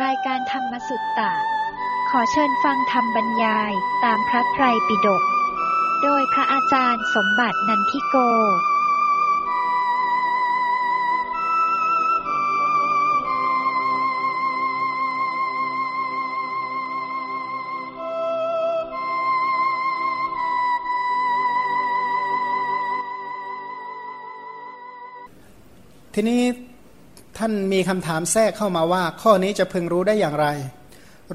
รายการธรรมสุตตะ ขอเชิญฟังธรรมบรรยายตามพระไตรปิฎก โดยพระอาจารย์สมบัตินันทิโก ทีนี้ ท่านมีคำถามแทรกเข้ามาว่า ข้อนี้จะพึงรู้ได้อย่างไร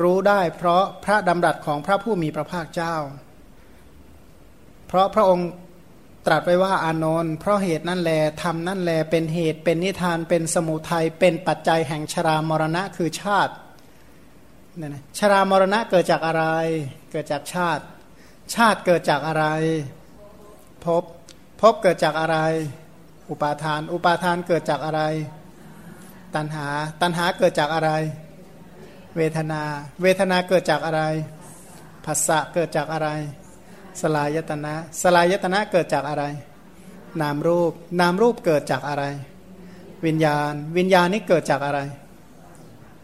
รู้ได้เพราะพระดำรัสของพระผู้มีพระภาคเจ้า เพราะพระองค์ตรัสไว้ว่าอานนท์เพราะเหตุนั่นแลทำนั่นแลเป็นเหตุเป็นนิทานเป็นสมุทัยเป็นปัจจัยแห่งชรามรณะคือชาติเนี่ยนะชรามรณะเกิดจากอะไร เกิดจากชาติ ชาติเกิดจากอะไร พบ พบเกิดจากอะไร อุปาทาน อุปาทานเกิดจากอะไร ตัณหา ตัณหาเกิดจากอะไร เวทนา เวทนาเกิดจากอะไรผัสสะเกิดจากอะไร สลายตนะ สลายตนะเกิดจากอะไร นามรูป นามรูปเกิดจากอะไร วิญญาณ วิญญาณนี้เกิดจากอะไร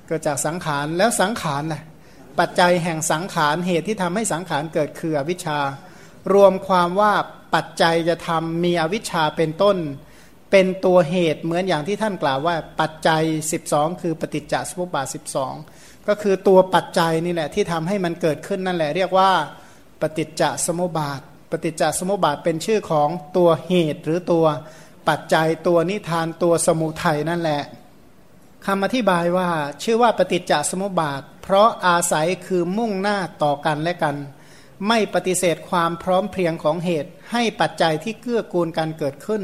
เกิดจากสังขาร แล้วสังขารน่ะ ปัจจัยแห่งสังขาร เหตุที่ทำให้สังขารเกิดคืออวิชชา รวมความว่าปัจจัยจะทำมีอวิชชาเป็นต้น เป็นตัวเหตุเหมือนอย่างที่ท่านกล่าวว่าปัจจัย 12 คือปฏิจจสมุปบาท 12 ก็คือตัวปัจจัยนี่แหละที่ทำให้มันเกิดขึ้นนั่นแหละ เรียกว่าปฏิจจสมุปบาท ปฏิจจสมุปบาทเป็นชื่อของตัวเหตุหรือตัวปัจจัยตัวนิทานตัวสมุทัยนั่นแหละคำอธิบายว่าชื่อว่าปฏิจจสมุปบาท เพราะอาศัยคือมุ่งหน้าต่อกันและกัน ไม่ปฏิเสธความพร้อมเพรียงของเหตุให้ปัจจัยที่เกื้อกูลกันเกิดขึ้น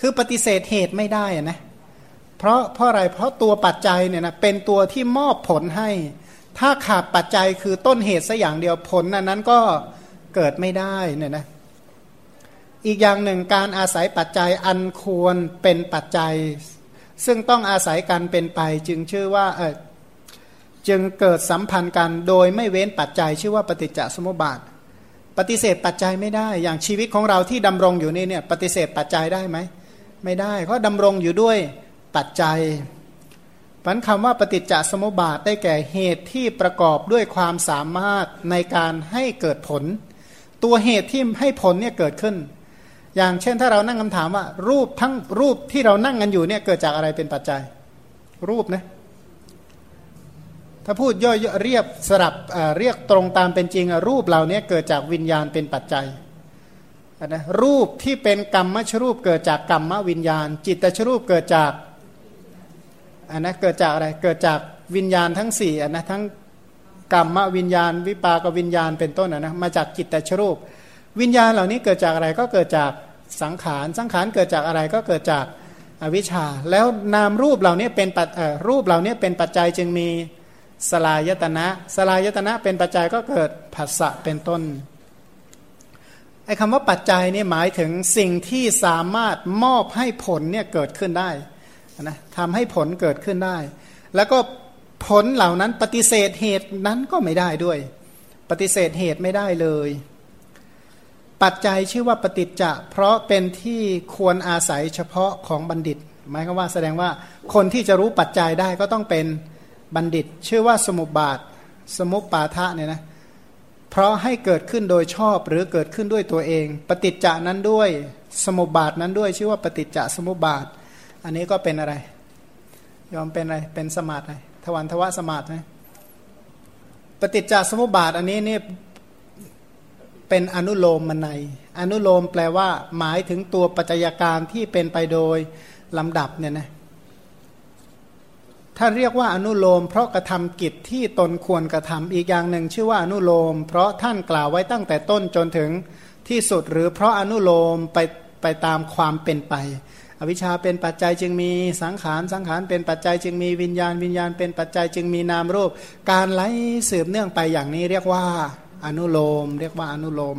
คือปฏิเสธเหตุไม่ได้นะเพราะเพราะอะไรเพราะตัวปัจจัยเนี่ยนะเป็นตัวที่มอบผลให้ ถ้าขาดปัจจัยคือต้นเหตุสัอย่างเดียวผลนั้นนั้นก็เกิดไม่ได้เนี่ยนะอีกอย่างหนึ่งการอาศัยปัจจัยอันควรเป็นปัจจัย ซึ่งต้องอาศัยกันเป็นไป จึงชื่อว่าเออจึงเกิดสัมพันธ์กันโดยไม่เว้นปัจจัย ชื่อว่าปฏิจจสมุปบาท ปฏิเสธปัจจัยไม่ได้ อย่างชีวิตของเราที่ดำรงอยู่นี่เนี่ยปฏิเสธปัจจัยได้ไหม ไม่ได้ เพราะดำรงอยู่ด้วยปัจจัยพันคำว่าปฏิจจสมุปบาทได้แก่เหตุที่ประกอบด้วยความสามารถในการให้เกิดผล ตัวเหตุที่ให้ผลเนี่ยเกิดขึ้น อย่างเช่นถ้าเรานั่งคำถามว่า รูปทั้งรูปที่เรานั่งกันอยู่เนี่ยเกิดจากอะไรเป็นปัจจัย รูปนะถ้าพูดย่อยเรียบสลับเรียกตรงตามเป็นจริงรูปเหล่านี้เกิดจากวิญญาณเป็นปัจจัย นะรูปที่เป็นกรรมมชรูปเกิดจากกรรมวิญญาณ จิตตชรูปเกิดจากอันนะเกิดจากอะไรเกิดจากวิญญาณทั้งสี่อันนะทั้งกรรมวิญญาณ วิปากวิญญาณเป็นต้นนะมาจากจิตตชรูป วิญญาณเหล่านี้เกิดจากอะไรก็เกิดจากสังขารสังขารเกิดจากอะไรก็เกิดจากอวิชชา แล้วนามรูปเหล่านี้เป็นปัจรูปเหล่านี้เป็นปัจจัยจึงมีสลายตนะ สลายตนะเป็นปัจจัยก็เกิดผัสสะเป็นต้น ไอ้คำว่าปัจจัยนี่หมายถึงสิ่งที่สามารถมอบให้ผลเนี่ยเกิดขึ้นได้นะทำให้ผลเกิดขึ้นได้ แล้วก็ผลเหล่านั้นปฏิเสธเหตุนั้นก็ไม่ได้ด้วย ปฏิเสธเหตุไม่ได้เลย ปัจจัยชื่อว่าปฏิจจะเพราะเป็นที่ควรอาศัยเฉพาะของบัณฑิต หมายความว่าแสดงว่าคนที่จะรู้ปัจจัยได้ก็ต้องเป็นบัณฑิต ชื่อว่าสมุปบาท สมุปปาทะเนี่ยนะ เพราะให้เกิดขึ้นโดยชอบหรือเกิดขึ้นด้วยตัวเอง ปฏิจจานั้นด้วยสมุปบาทนั้นด้วยชื่อว่าปฏิจจสมุปบาท อันนี้ก็เป็นอะไร ยอมเป็นอะไรเป็นสมาธิอะไรทวันทวสมาธิไหมปฏิจจสมุปบาทอันนี้นี่เป็นอนุโลมมันในอนุโลมแปลว่า หมายถึงตัวปัจจัยการที่เป็นไปโดยลำดับเนี่ยนะ ถ้าเรียกว่าอนุโลม เพราะกระทำกิจที่ตนควรกระทำอีกอย่างหนึ่ง ชื่อว่าอนุโลม เพราะท่านกล่าวไว้ตั้งแต่ต้นจนถึงที่สุด หรือเพราะอนุโลมไปไปตามความเป็นไป อวิชชาเป็นปัจจัยจึงมีสังขารสังขารเป็นปัจจัยจึงมีวิญญาณวิญญาณเป็นปัจจัยจึงมีนามรูป การไหลสืบเนื่องไปอย่างนี้เรียกว่าอนุโลม เรียกว่าอนุโลม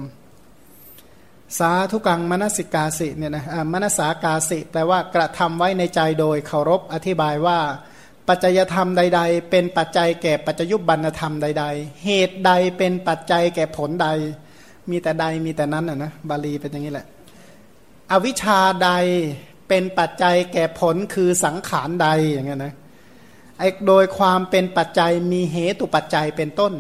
สาธุกังมนสิกาสิเนี่ยนะมนสากาสิ แปลว่ากระทำไว้ในใจโดยเคารพอธิบายว่า ปัจจยธรรมใด ๆ เป็นปัจจัยแก่ปัจจยุบันธรรมใด ๆ เหตุใดเป็นปัจจัยแก่ผลใด มีแต่ใดมีแต่นั้นอะนะบาลีเป็นอย่างนี้แหละ อวิชชาใดเป็นปัจจัยแก่ผลคือสังขารใดอย่างเงี้ยนะไอ้โดยความเป็นปัจจัยมีเหตุปัจจัยเป็นต้น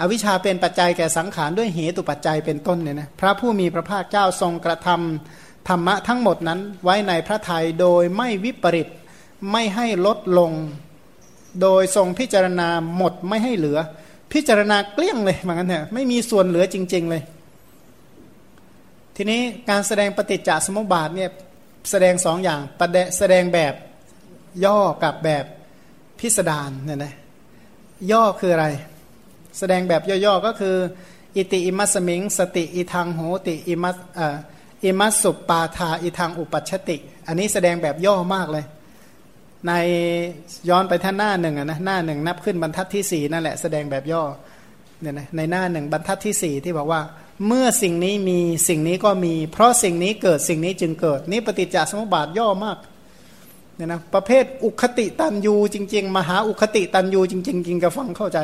อวิชชาเป็นปัจจัยแก่สังขารด้วยเหตุปัจจัยเป็นต้นเนี่ยนะพระผู้มีพระภาคเจ้าทรงกระทำธรรมะทั้งหมดนั้นไว้ในพระทัยโดยไม่วิปริต ไม่ให้ลดลง โดยทรงพิจารณาหมดไม่ให้เหลือ พิจารณาเกลี้ยงเลยเหมือนกันเนี่ยไม่มีส่วนเหลือจริง ๆ เลย ทีนี้การแสดงปฏิจจสมุปบาทเนี่ยแสดงสองอย่างประแสดงแบบย่อกับแบบพิสดารเนี่ยนะย่อคืออะไร แสดงแบบย่อๆก็คือ อิติอิมัสมิง สติอิทังโหติอิมัสอิมัสสุปปาทาอิทังอุปัชติ อันนี้แสดงแบบย่อมากเลย ในย้อนไปท่านหน้าหนึ่งนะหน้าหนึ่งนับขึ้นบรรทัดที่สี่นั่นแหละแสดงแบบย่อเนี่ยนะในหน้าหนึ่งบรรทัดที่สี่ที่บอกว่า เมื่อสิ่งนี้มีสิ่งนี้ก็มี เพราะสิ่งนี้เกิดสิ่งนี้จึงเกิด นี่ปฏิจจสมุปบาทย่อมากเนี่ยนะประเภทอุคติตันยูจริง ๆ มหาอุคติตันยูจริงๆจริงกับฟังเข้าใจ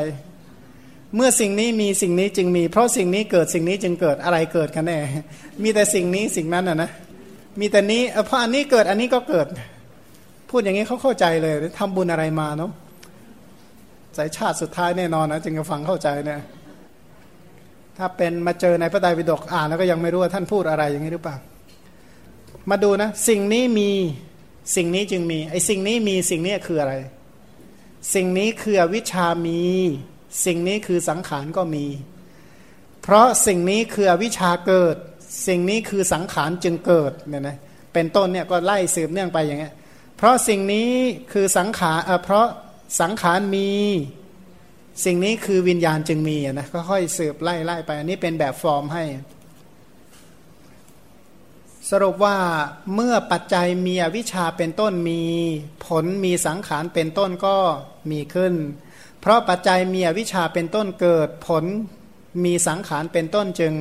เมื่อสิ่งนี้มีสิ่งนี้จึงมี เพราะสิ่งนี้เกิดสิ่งนี้จึงเกิดอะไรเกิดกันแน่ มีแต่สิ่งนี้สิ่งนั้นอะนะมีแต่นี้เพราะอันนี้เกิดอันนี้ก็เกิด พูดอย่างนี้เขาเข้าใจเลยทำบุญอะไรมาเนาะสายชาติสุดท้ายแน่นอนนะจึงจะฟังเข้าใจเนี่ยถ้าเป็นมาเจอในพระไตรปิฎกอ่านแล้วก็ยังไม่รู้ว่าท่านพูดอะไรอย่างนี้หรือเปล่า มาดูนะ สิ่งนี้มีสิ่งนี้จึงมีไอ้สิ่งนี้มีสิ่งนี้คืออะไร สิ่งนี้คือวิชามี สิ่งนี้คือสังขารก็มี เพราะสิ่งนี้คือวิชาเกิด สิ่งนี้คือสังขารจึงเกิดเนี่ยนะเป็นต้นเนี่ยก็ไล่สืบเนื่องไปอย่างเงี้ย เพราะสิ่งนี้คือสังขารเพราะสังขารมี สิ่งนี้คือวิญญาณจึงมีนะก็ค่อยสืบไล่ไล่ไป อันนี้เป็นแบบฟอร์มให้ สรุปว่าเมื่อปัจจัยมีอวิชชาเป็นต้นมี ผลมีสังขารเป็นต้นก็มีขึ้น เพราะปัจจัยมีอวิชชาเป็นต้นเกิด ผลมีสังขารเป็นต้นจึง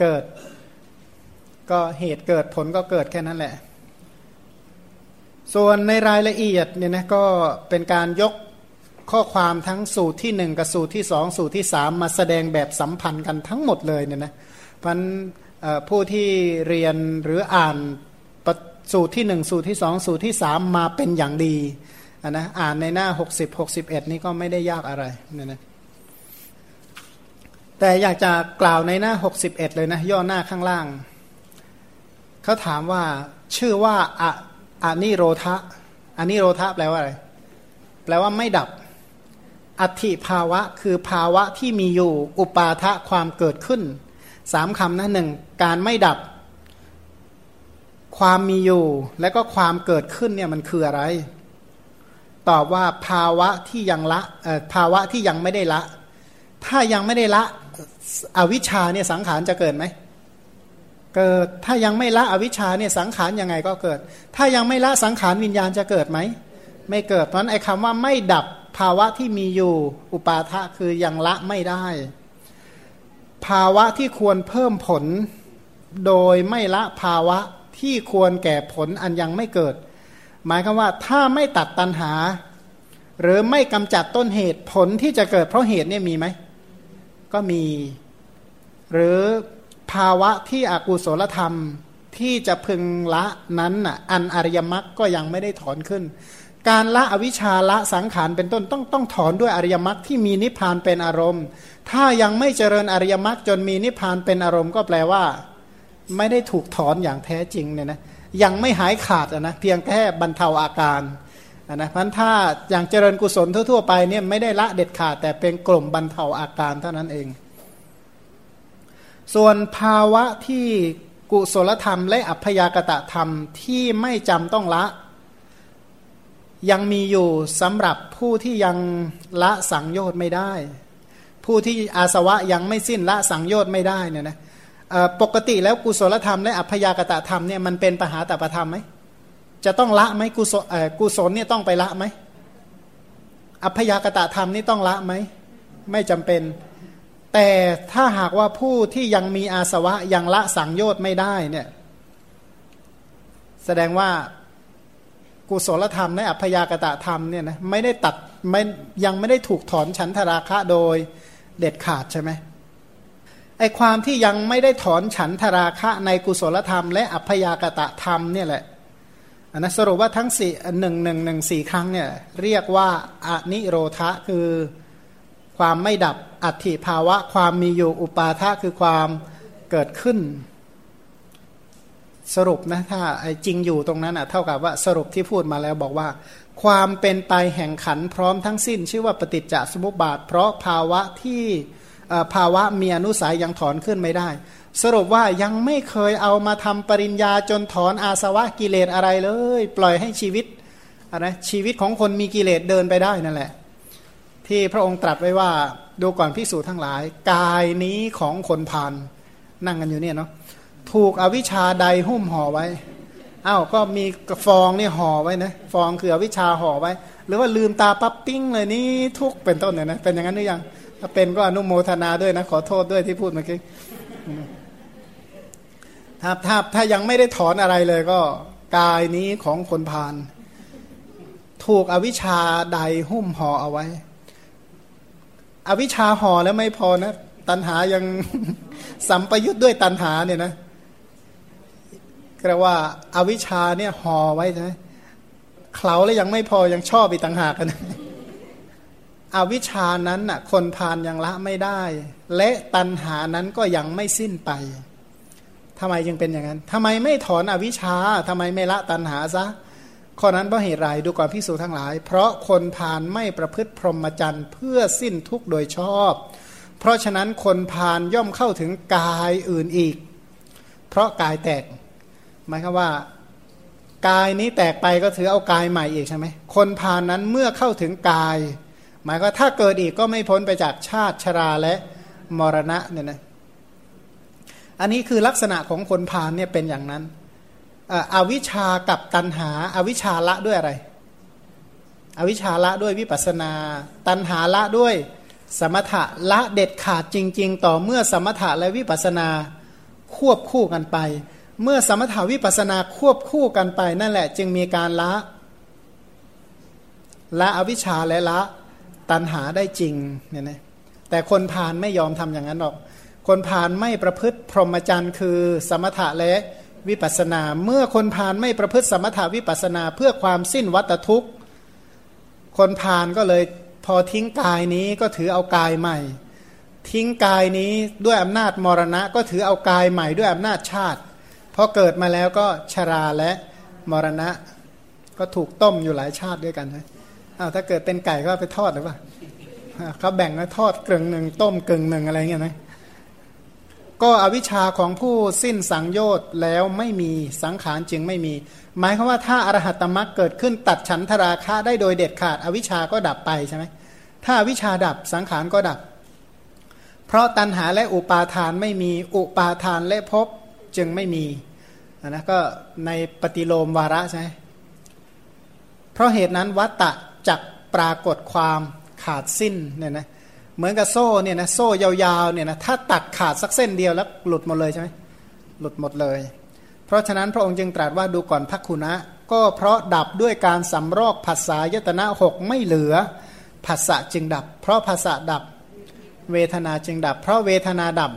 เกิด ก็เหตุเกิดผลก็เกิดแค่นั้นแหละ ส่วนในรายละเอียดเนี่ยนะก็เป็นการยกข้อความทั้งสูตรที่หนึ่งกับสูตรที่สองสูตรที่สามมาแสดงแบบสัมพันธ์กันทั้งหมดเลยเนี่ยนะมันผู้ที่เรียนหรืออ่านสูตรที่หนึ่งสูตรที่สองสูตรที่สามมาเป็นอย่างดีนะอ่านในหน้าหกสิบหกสิบเอ็ดนี่ก็ไม่ได้ยากอะไรเนะนะแต่อยากจะกล่าวในหน้าหกสิบเอ็ดเลยนะย่อหน้าข้างล่าง เขาถามว่าชื่อว่าอะ อนิโรธะอนิโรธะแปลว่าอะไร แปลว่าไม่ดับอัติภาวะคือภาวะที่มีอยู่ อุปาทะความเกิดขึ้นสามคำนะหนึ่งการไม่ดับ ความมีอยู่ และก็ความเกิดขึ้นเนี่ยมันคืออะไร ตอบว่าภาวะที่ยังละภาวะที่ยังไม่ได้ละ ถ้ายังไม่ได้ละ อวิชชาเนี่ยสังขารจะเกิดไหม เกิดถ้ายังไม่ละอวิชชาเนี่ยสังขารยังไงก็เกิด ถ้ายังไม่ละสังขารวิญญาณจะเกิดไหมไม่เกิดเพราะนั้นไอ้คำว่าไม่ดับภาวะที่มีอยู่อุปาทะคือยังละไม่ได้ ภาวะที่ควรเพิ่มผลโดยไม่ละภาวะที่ควรแก่ผลอันยังไม่เกิด หมายคือว่าถ้าไม่ตัดตันหา หรือไม่กำจัดต้นเหตุผลที่จะเกิดเพราะเหตุเนี่ยมีไหมก็มี หรือ ภาวะที่อกุศลธรรมที่จะพึงละนั้นอะอันอริยมรรคก็ยังไม่ได้ถอนขึ้น การละอวิชชาละสังขารเป็นต้นต้องต้องถอนด้วยอริยมรรคที่มีนิพพานเป็นอารมณ์ ถ้ายังไม่เจริญอริยมรรคจนมีนิพพานเป็นอารมณ์ ก็แปลว่า ไม่ได้ถูกถอนอย่างแท้จริงเนี่ยนะยังไม่หายขาดนะเพียงแค่บรรเทาอาการนะพันถ้าอย่างเจริญกุศลทั่วๆไปเนี่ยไม่ได้ละเด็ดขาดแต่เป็นกลุ่มบรรเทาอาการเท่านั้นเอง ส่วนภาวะที่กุศลธรรม และอัพยากตะธรรมที่ไม่จำต้องละ ยังมีอยู่สำหรับผู้ที่ยังละสังโยชน์ไม่ได้ ผู้ที่อาสวะยังไม่สิ้นละสังโยชน์ไม่ได้เนี่ยนะปกติแล้วกุศลธรรมและอัพยากตะธรรมเนี่ยมันเป็นปหาตประธรรมไหมจะต้องละไหมกุศลกุศลเนี่ยต้องไปละไหมอัพยากตะธรรมนี่ต้องละไหมไม่จำเป็น แต่ถ้าหากว่าผู้ที่ยังมีอาสวะยังละสังโยชน์ไม่ได้เนี่ยแสดงว่ากุศลธรรมและอัพยากตะธรรมเนี่ยนะไม่ได้ตัดไม่ยังไม่ได้ถูกถอนฉันทราคะโดยเด็ดขาดใช่ไหมไอความที่ยังไม่ได้ถอนฉันทราคะในกุศลธรรม และอัพยากตะธรรมเนี่ยแหละอันนะสรุปว่าทั้งสี่หนึ่งหนึ่งหนึ่งสี่ครั้งเนี่ยเรียกว่าอนิโรธะคือความไม่ดับ อัติภาวะความมีอยู่อุปาทะคือความเกิดขึ้น สรุปนะถ้าไอ้จริงอยู่ตรงนั้นอะเท่ากับว่าสรุปที่พูดมาแล้วบอกว่า ความเป็นไปแห่งขันพร้อมทั้งสิ้น ชื่อว่าปฏิจจสมุปบาท เพราะภาวะที่ภาวะมีอนุสัยยังถอนขึ้นไม่ได้ สรุปว่ายังไม่เคยเอามาทำปริญญาจนถอนอาสวะกิเลสอะไรเลย ปล่อยให้ชีวิตอะชีวิตของคนมีกิเลสเดินไปได้นั่นแหละ ที่พระองค์ตรัสไว้ว่าดูก่อนพิสูจน์ทั้งหลาย กายนี้ของคนพานนั่งกันอยู่เนี่ยเนาะถูกอวิชชาใดหุ้มห่อไว้อ้าวก็มีฟองนี่ห่อไว้นะฟองคืออวิชชาห่อไว้ หรือว่าลืมตาปั๊บปิ้งเลยนี่ทุกเป็นต้นเนี่ยนะเป็นอย่างนั้นหรือยังถ้าเป็นก็อนุโมทนาด้วยนะขอโทษด้วยที่พูดเมื่อกี้ถ้าถ้าถ้ายังไม่ได้ถอนอะไรเลยก็ กายนี้ของคนพาน ถูกอวิชชาใดหุ้มห่อเอาไว้ อวิชชาห่อแล้วไม่พอนะ ตันหายังสัมปยุทธ์ด้วยตันหาเนี่ยนะกระว่าอาวิชชาเนี่ยห่อไว้ใช่ไหมเคลาแล้วยังไม่พอยังชอบอีกต่างหากกันอวิชานั้นน่ะคนพานยังละไม่ได้ และตันหานั้นก็ยังไม่สิ้นไปทำไมจึงเป็นอย่างนั้นทำไมไม่ถอนอวิชชาทำไมไม่ละตันหาซะ ข้อนั้นเพราะเหตุไรดูก่อนพิสูจทั้งหลาย เพราะคนพานไม่ประพฤติพรหมจรรย์เพื่อสิ้นทุกข์โดยชอบ เพราะฉะนั้นคนพานย่อมเข้าถึงกายอื่นอีก เพราะกายแตกหมายความว่ากายนี้แตกไปก็ถือเอากายใหม่อีกใช่ไหมคนพานนั้นเมื่อเข้าถึงกาย หมายก็ถ้าเกิดอีกก็ไม่พ้นไปจากชาติชราและมรณะเนี่ยนะอันนี้คือลักษณะของคนพานเนี่ยเป็นอย่างนั้น อวิชากับตันหาอาวิชาละด้วยอะไร อวิชาละด้วยวิปัสนา ตันหาละด้วยสมถะละเด็ดขาดจริง ๆ ต่อเมื่อสมถะและวิปัสนาควบคู่กันไป เมื่อสมถาวิปัสนาควบคู่กันไป นั่นแหละ จึงมีการละ ละอวิชชาและละ ตันหาได้จริงเนี่ยนะแต่คนพานไม่ยอมทำอย่างนั้นหรอก คนพานไม่ประพฤติพรหมจรรย์คือ สมถะและ วิปัสนา เมื่อคนพานไม่ประพฤติสมถาวิปัสนาเพื่อความสิ้นวัตทุกข์ คนพานก็เลยพอทิ้งกายนี้ก็ถือเอากายใหม่ ทิ้งกายนี้ด้วยอำนาจมรณะ ก็ถือเอากายใหม่ด้วยอำนาจชาติพอเกิดมาแล้วก็ชราและมรณะ ก็ถูกต้มอยู่หลายชาติด้วยกันนะอ้าวถ้าเกิดเป็นไก่ก็ไปทอดหรือเปล่าเขาแบ่งนะทอดกึ่งหนึ่งต้มกึ่งหนึ่งอะไรเงี้ยนะ ก็อวิชชาของผู้สิ้นสังโยชน์แล้วไม่มีสังขารจึงไม่มี หมายความว่าถ้าอรหัตตมรักเกิดขึ้นตัดฉันทราคะได้โดยเด็ดขาด อวิชชาก็ดับไปใช่ไหมถ้าอวิชชาดับสังขารก็ดับ เพราะตัณหาและอุปาทานไม่มีอุปาทานและภพจึงไม่มีนะก็ในปฏิโลมวาระใช่เพราะเหตุนั้นวัตตะจักปรากฏความขาดสิ้นเนี่ยนะ เหมือนกับโซ่เนี่ยนะโซ่ยาวๆเนี่ยนะถ้าตัดขาดสักเส้นเดียวแล้วหลุดหมดเลยใช่ไหมหลุดหมดเลย เพราะฉะนั้นพระองค์จึงตรัสว่าดูก่อนพักคุณะ ก็เพราะดับด้วยการสำรอกภาษายตนะหกไม่เหลือภาษะจึงดับ เพราะภาษะดับเวทนาจึงดับ เพราะเวทนาดับ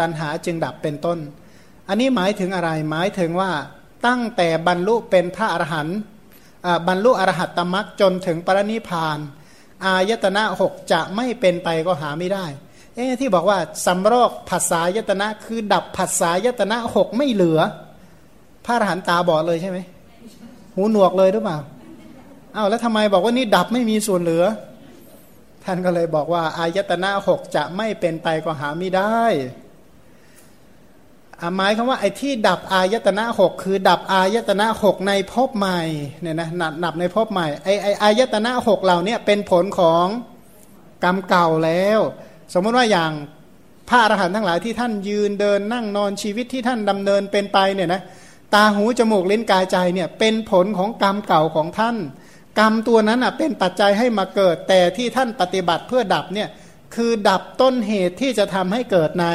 ตัณหาจึงดับเป็นต้น อันนี้หมายถึงอะไรหมายถึงว่าตั้งแต่บรรลุเป็นพระอรหันต์บรรลุอรหัตตมรักจนถึงปรินิพาน อายตนะหกจะไม่เป็นไปก็หาไม่ได้ เอ๊ที่บอกว่าสำรอกภาษายตนะคือดับภาษายตนะหกไม่เหลือ พระอรหันตาบอดเลยใช่ไหมหูหนวกเลยหรือเปล่าอ้าวแล้วทำไมบอกว่านี่ดับไม่มีส่วนเหลือ ท่านก็เลยบอกว่า อายตนะหกจะไม่เป็นไปก็หาไม่ได้ หมายคำว่าไอ้ที่ดับอายตนะหกคือ ดับอายตนะหกในภพใหม่เนี่ยนะหนับในภพใหม่ไอ้ไอ้อายตนะหกเหล่านี้เป็นผลของกรรมเก่าแล้ว สมมติว่าอย่างพระอรหันต์ทั้งหลายที่ท่านยืนเดินนั่งนอนชีวิตที่ท่านดำเนินเป็นไปเนี่ยนะตาหูจมูกลิ้นกายใจเนี่ยเป็นผลของกรรมเก่าของท่าน กรรมตัวนั้นอะเป็นปัจจัยให้มาเกิดแต่ที่ท่านปฏิบัติเพื่อดับเนี่ยคือดับต้นเหตุที่จะทำให้เกิดใน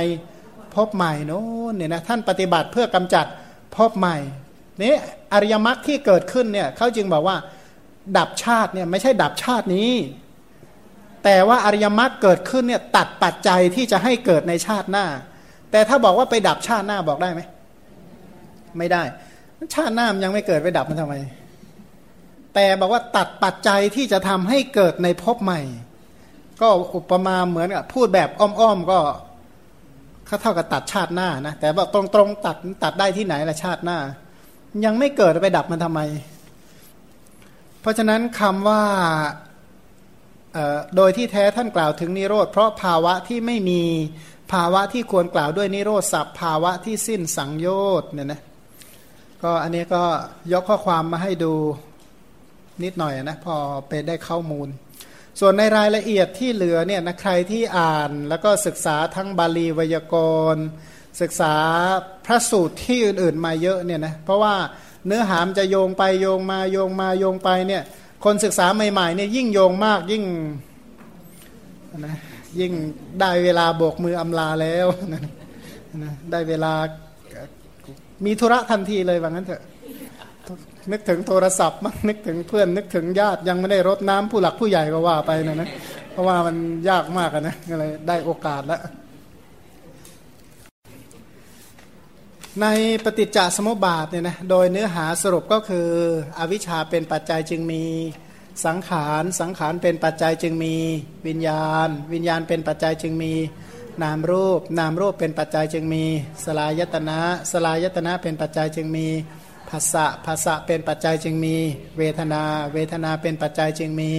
พบใหม่โน้นเนี่ยนะท่านปฏิบัติเพื่อกำจัดพบใหม่นี่อริยมรรคที่เกิดขึ้นเนี่ยเขาจึงบอกว่า ดับชาติเนี่ยไม่ใช่ดับชาตินี้ แต่ว่าอริยมรรคเกิดขึ้นเนี่ยตัดปัจจัยที่จะให้เกิดในชาติหน้า แต่ถ้าบอกว่าไปดับชาติหน้าบอกได้ไหมไม่ได้ ชาติหน้ามันยังไม่เกิดไปดับมันทำไม แต่บอกว่าตัดปัจจัยที่จะทำให้เกิดในภพใหม่ ก็อุปมาเหมือนกับพูดแบบอ้อมๆก็ เขาเท่ากับตัดชาติหน้านะแต่ว่าตรงๆตัดตัดได้ที่ไหนละชาติหน้า ยังไม่เกิดไปดับมันทำไม เพราะฉะนั้นคำว่าโดยที่แท้ท่านกล่าวถึงนิโรธ เพราะภาวะที่ไม่มีภาวะที่ควรกล่าวด้วยนิโรธสับภาวะที่สิ้นสังโยชน์เนี่ยนะก็อันนี้ก็ยกข้อความมาให้ดูนิดหน่อยนะพอไปได้ข้อมูล ส่วนในรายละเอียดที่เหลือเนี่ยนะใครที่อ่านแล้วก็ศึกษาทั้งบาลีไวยากรณ์ ศึกษาพระสูตรที่อื่นๆมาเยอะเนี่ยนะเพราะว่าเนื้อหามจะโยงไปโยงมาโยงมาโยงไปเนี่ยคนศึกษาใหม่ๆเนี่ยยิ่งโยงมากยิ่งนะยิ่งได้เวลาโบกมืออำลาแล้วนะได้เวลามีธุระทันทีเลยว่างั้นเถอะ นึกถึงโทรศัพท์มั้งนึกถึงเพื่อนนึกถึงญาติยังไม่ได้รดน้ำผู้หลักผู้ใหญ่ก็ว่าไปนะนะเพราะว่ามันยากมากนะก็เลยได้โอกาสแล้วในปฏิจจสมุปบาทเนี่ยนะโดยเนื้อหาสรุปก็คือ อวิชชาเป็นปัจจัยจึงมีสังขารสังขารเป็นปัจจัยจึงมีวิญญาณ วิญญาณเป็นปัจจัยจึงมีนามรูป นามรูปเป็นปัจจัยจึงมีสลายตนะสลายตนะเป็นปัจจัยจึงมี ภาษะภาษะเป็นปัจจัยจึงมี เวทนา เวทนาเป็นปัจจัยจึงมี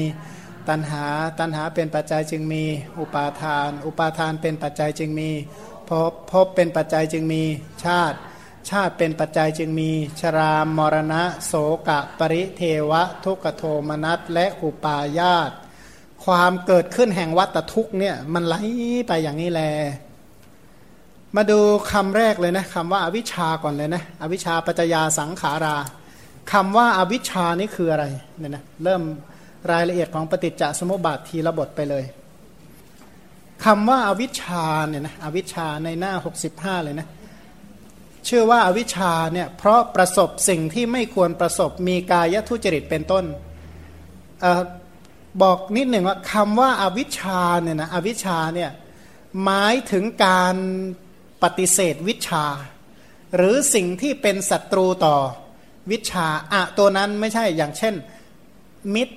ตัณหา ตัณหาเป็นปัจจัยจึงมี อุปาทาน อุปาทานเป็นปัจจัยจึงมีพบพบเป็นปัจจัยจึงมีชาติ ชาติเป็นปัจจัยจึงมี ชรามรณะ โสกะ ปริเทวะ ทุกโทมนัสและอุปาญาตความเกิดขึ้นแห่งวัตทุกเนี่ยมันไหลไปอย่างนี้แล มาดูคำแรกเลยนะคำว่าอาวิชชาก่อนเลยนะอวิชชาปัจจยาสังขาราคำว่าอาวิชชานี่คืออะไรเนี่ยนะเริ่มรายละเอียดของปฏิจจสมุปบาททีละบทไปเลยคำว่าอาวิชชาเนี่ยนะอวิชชาในหน้า 65 เลยนะชื่อว่าอาวิชชาเนี่ยเพราะประสบสิ่งที่ไม่ควรประสบมีกายทุจริตเป็นต้นอบอกนิดหนึ่งว่าคำว่าอาวิชชาเนี่ยนะอวิชชาเนี่ยหมายถึงการ ปฏิเสธวิชา หรือสิ่งที่เป็นศัตรูต่อวิชาอะตัวนั้นไม่ใช่อย่างเช่น มิตร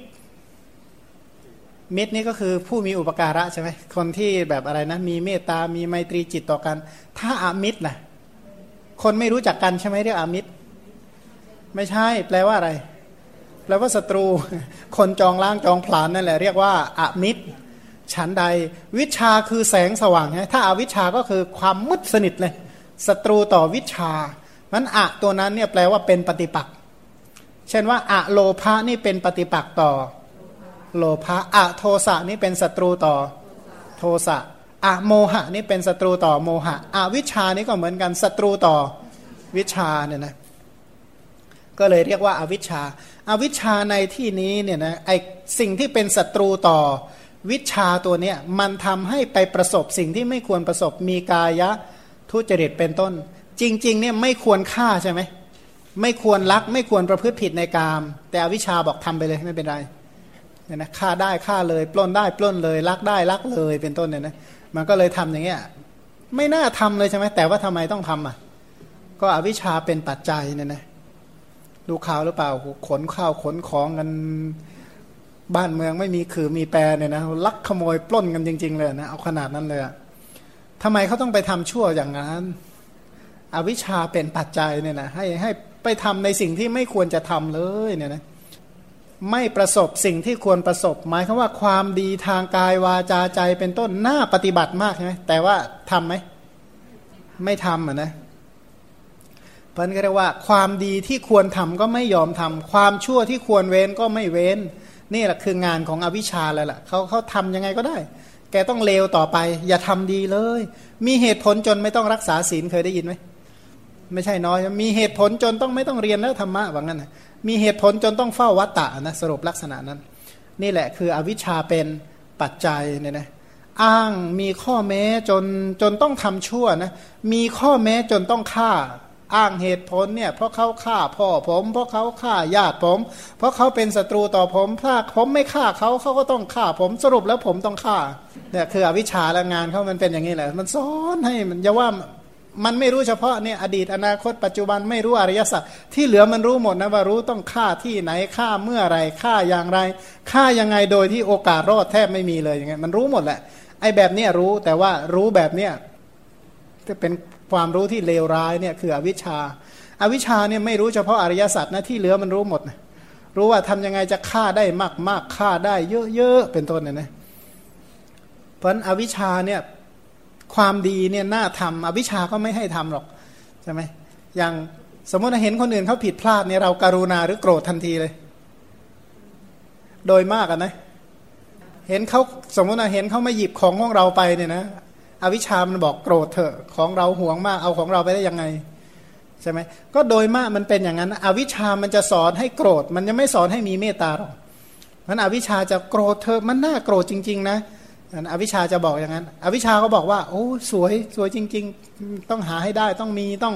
มิตรนี่ก็คือผู้มีอุปการะใช่ไหมคนที่แบบอะไรนะ มีเมตตา มีไมตรีจิตต่อกัน ถ้าอามิตรนะ่ะคนไม่รู้จักกันใช่ไหมเรียกอามิตร ไม่ใช่ แปลว่าอะไรแปลว่าศัตรู คนจองล้างจองผลานนั่นแหละเรียกว่าอามิตร ฉันใดวิชาคือแสงสว่างไงถ้าอาวิชาก็คือความมืดสนิทเลยศัตรูต่อวิชามันอะตัวนั้นเนี่ยแปลว่าเป็นปฏิปักษ์เช่นว่าอะโลภะนี่เป็นปฏิปักษ์ต่อ โลภะอะโทสะนี่เป็นศัตรูต่อโทสะอะโมหะนี่เป็นศัตรูต่อโมหะอวิชานี่ก็เหมือนกันศัตรูต่อวิชาเนี่ยนะก็เลยเรียกว่าอาวิชาอาวิชาในที่นี้เนี่ยนะไอสิ่งที่เป็นศัตรูต่อ วิชาตัวเนี้ยมันทำให้ไปประสบสิ่งที่ไม่ควรประสบมีกายะทุจริตเป็นต้น จริงๆเนี่ยไม่ควรฆ่าใช่ไหมไม่ควรลักไม่ควรประพฤติผิดในกาม แต่อวิชาบอกทำไปเลยไม่เป็นไรเนี่ยนะฆ่าได้ฆ่าเลย ปล้นได้ปล้นเลยลักได้ลักเลยเป็นต้นเนี่ยนะมันก็เลยทำอย่างเงี้ยไม่น่าทำเลยใช่ไหมแต่ว่าทำไมต้องทำอะ ก็อวิชชาเป็นปัจจัยเนี่ยนะดูข่าวหรือเปล่าขนข้าวขนของกัน บ้านเมืองไม่มีคือมีแปรเนี่ยนะลักขโมยปล้นกันจริง ๆ เลยนะเอาขนาดนั้นเลยทำไมเขาต้องไปทำชั่วอย่างนั้น อวิชชาเป็นปัจจัยเนี่ยนะให้ให้ไปทำในสิ่งที่ไม่ควรจะทำเลยเนี่ยนะไม่ประสบสิ่งที่ควรประสบ หมายคือว่าความดีทางกายวาจาใจเป็นต้นน่าปฏิบัติมากใช่ไหมแต่ว่าทํำไหมไม่ทำอะนะเพราะนั้นก็เรียกว่า ความดีที่ควรทำก็ไม่ยอมทำความชั่วที่ควรเว้นก็ไม่เว้น นี่แหละคืองานของอวิชชาแล้วล่ะเขาเขาทำยังไงก็ได้ แกต้องเลวต่อไป อย่าทำดีเลย มีเหตุผลจนไม่ต้องรักษาศีลเคยได้ยินไหมไม่ใช่น้อย มีเหตุผลจนต้องไม่ต้องเรียนแล้วธรรมะว่างั้นนะมีเหตุผลจนต้องเฝ้าวัตตะนะสรุปลักษณะนั้น นี่แหละคืออวิชชาเป็นปัจจัยเนี่ยนะอ้างมีข้อแม้จนจนต้องทำชั่วนะมีข้อแม้จนต้องฆ่า อ้างเหตุผลเนี่ยเพราะเขาฆ่าพ่อผม เพราะเขาฆ่าญาติผม เพราะเขาเป็นศัตรูต่อผม ถ้าผมไม่ฆ่าเขาเขาก็ต้องฆ่าผมสรุปแล้วผมต้องฆ่าเนี่ยคืออวิชชาและงานเขามันเป็นอย่างนี้แหละ มันซ้อนให้มันอย่าว่ามันไม่รู้เฉพาะเนี่ยอดีตอนาคตปัจจุบันไม่รู้อริยสัจที่เหลือมันรู้หมดนะว่ารู้ต้องฆ่าที่ไหนฆ่าเมื่อไรฆ่าอย่างไรฆ่ายังไงโดยที่โอกาสรอดแทบไม่มีเลยอย่างเงี้ยมันรู้หมดแหละไอ้แบบเนี้ยรู้แต่ว่ารู้แบบเนี้ยจะเป็น ความรู้ที่เลวร้ายเนี่ยคืออวิชชาอาวิชชาเนี่ยไม่รู้เฉพาะอริยสัจนะที่เหลือมันรู้หมดนะรู้ว่าทำยังไงจะฆ่าได้มากมากฆ่าได้เยอะๆเป็นต้นเนี่ยนะเพราะอวิชชาเนี่ยความดีเนี่ยน่าทำอวิชชาก็ไม่ให้ทำหรอกใช่ไหมอย่างสมมติเห็นคนอื่นเขาผิดพลาดเนี่ยเราการุณาหรือโกรธทันทีเลย โดยมากอะนะเห็นเขาสมมติเห็นเขาไม่หยิบของของเราไปเนี่ยนะ อวิชามันบอกโกรธเถอะของเราห่วงมากเอาของเราไปได้ยังไงใช่ไหมก็โดยมากมันเป็นอย่างนั้น อวิชามันจะสอนให้โกรธ มันยังไม่สอนให้มีเมตตาหรอกมันอวิชาจะโกรธเธอมันน่าโกรธจริง ๆ นะอวิชาจะบอกอย่างนั้น อวิชาก็บอกว่า โอ้สวยสวยจริง ๆ ต้องหาให้ได้ต้องมีต้อง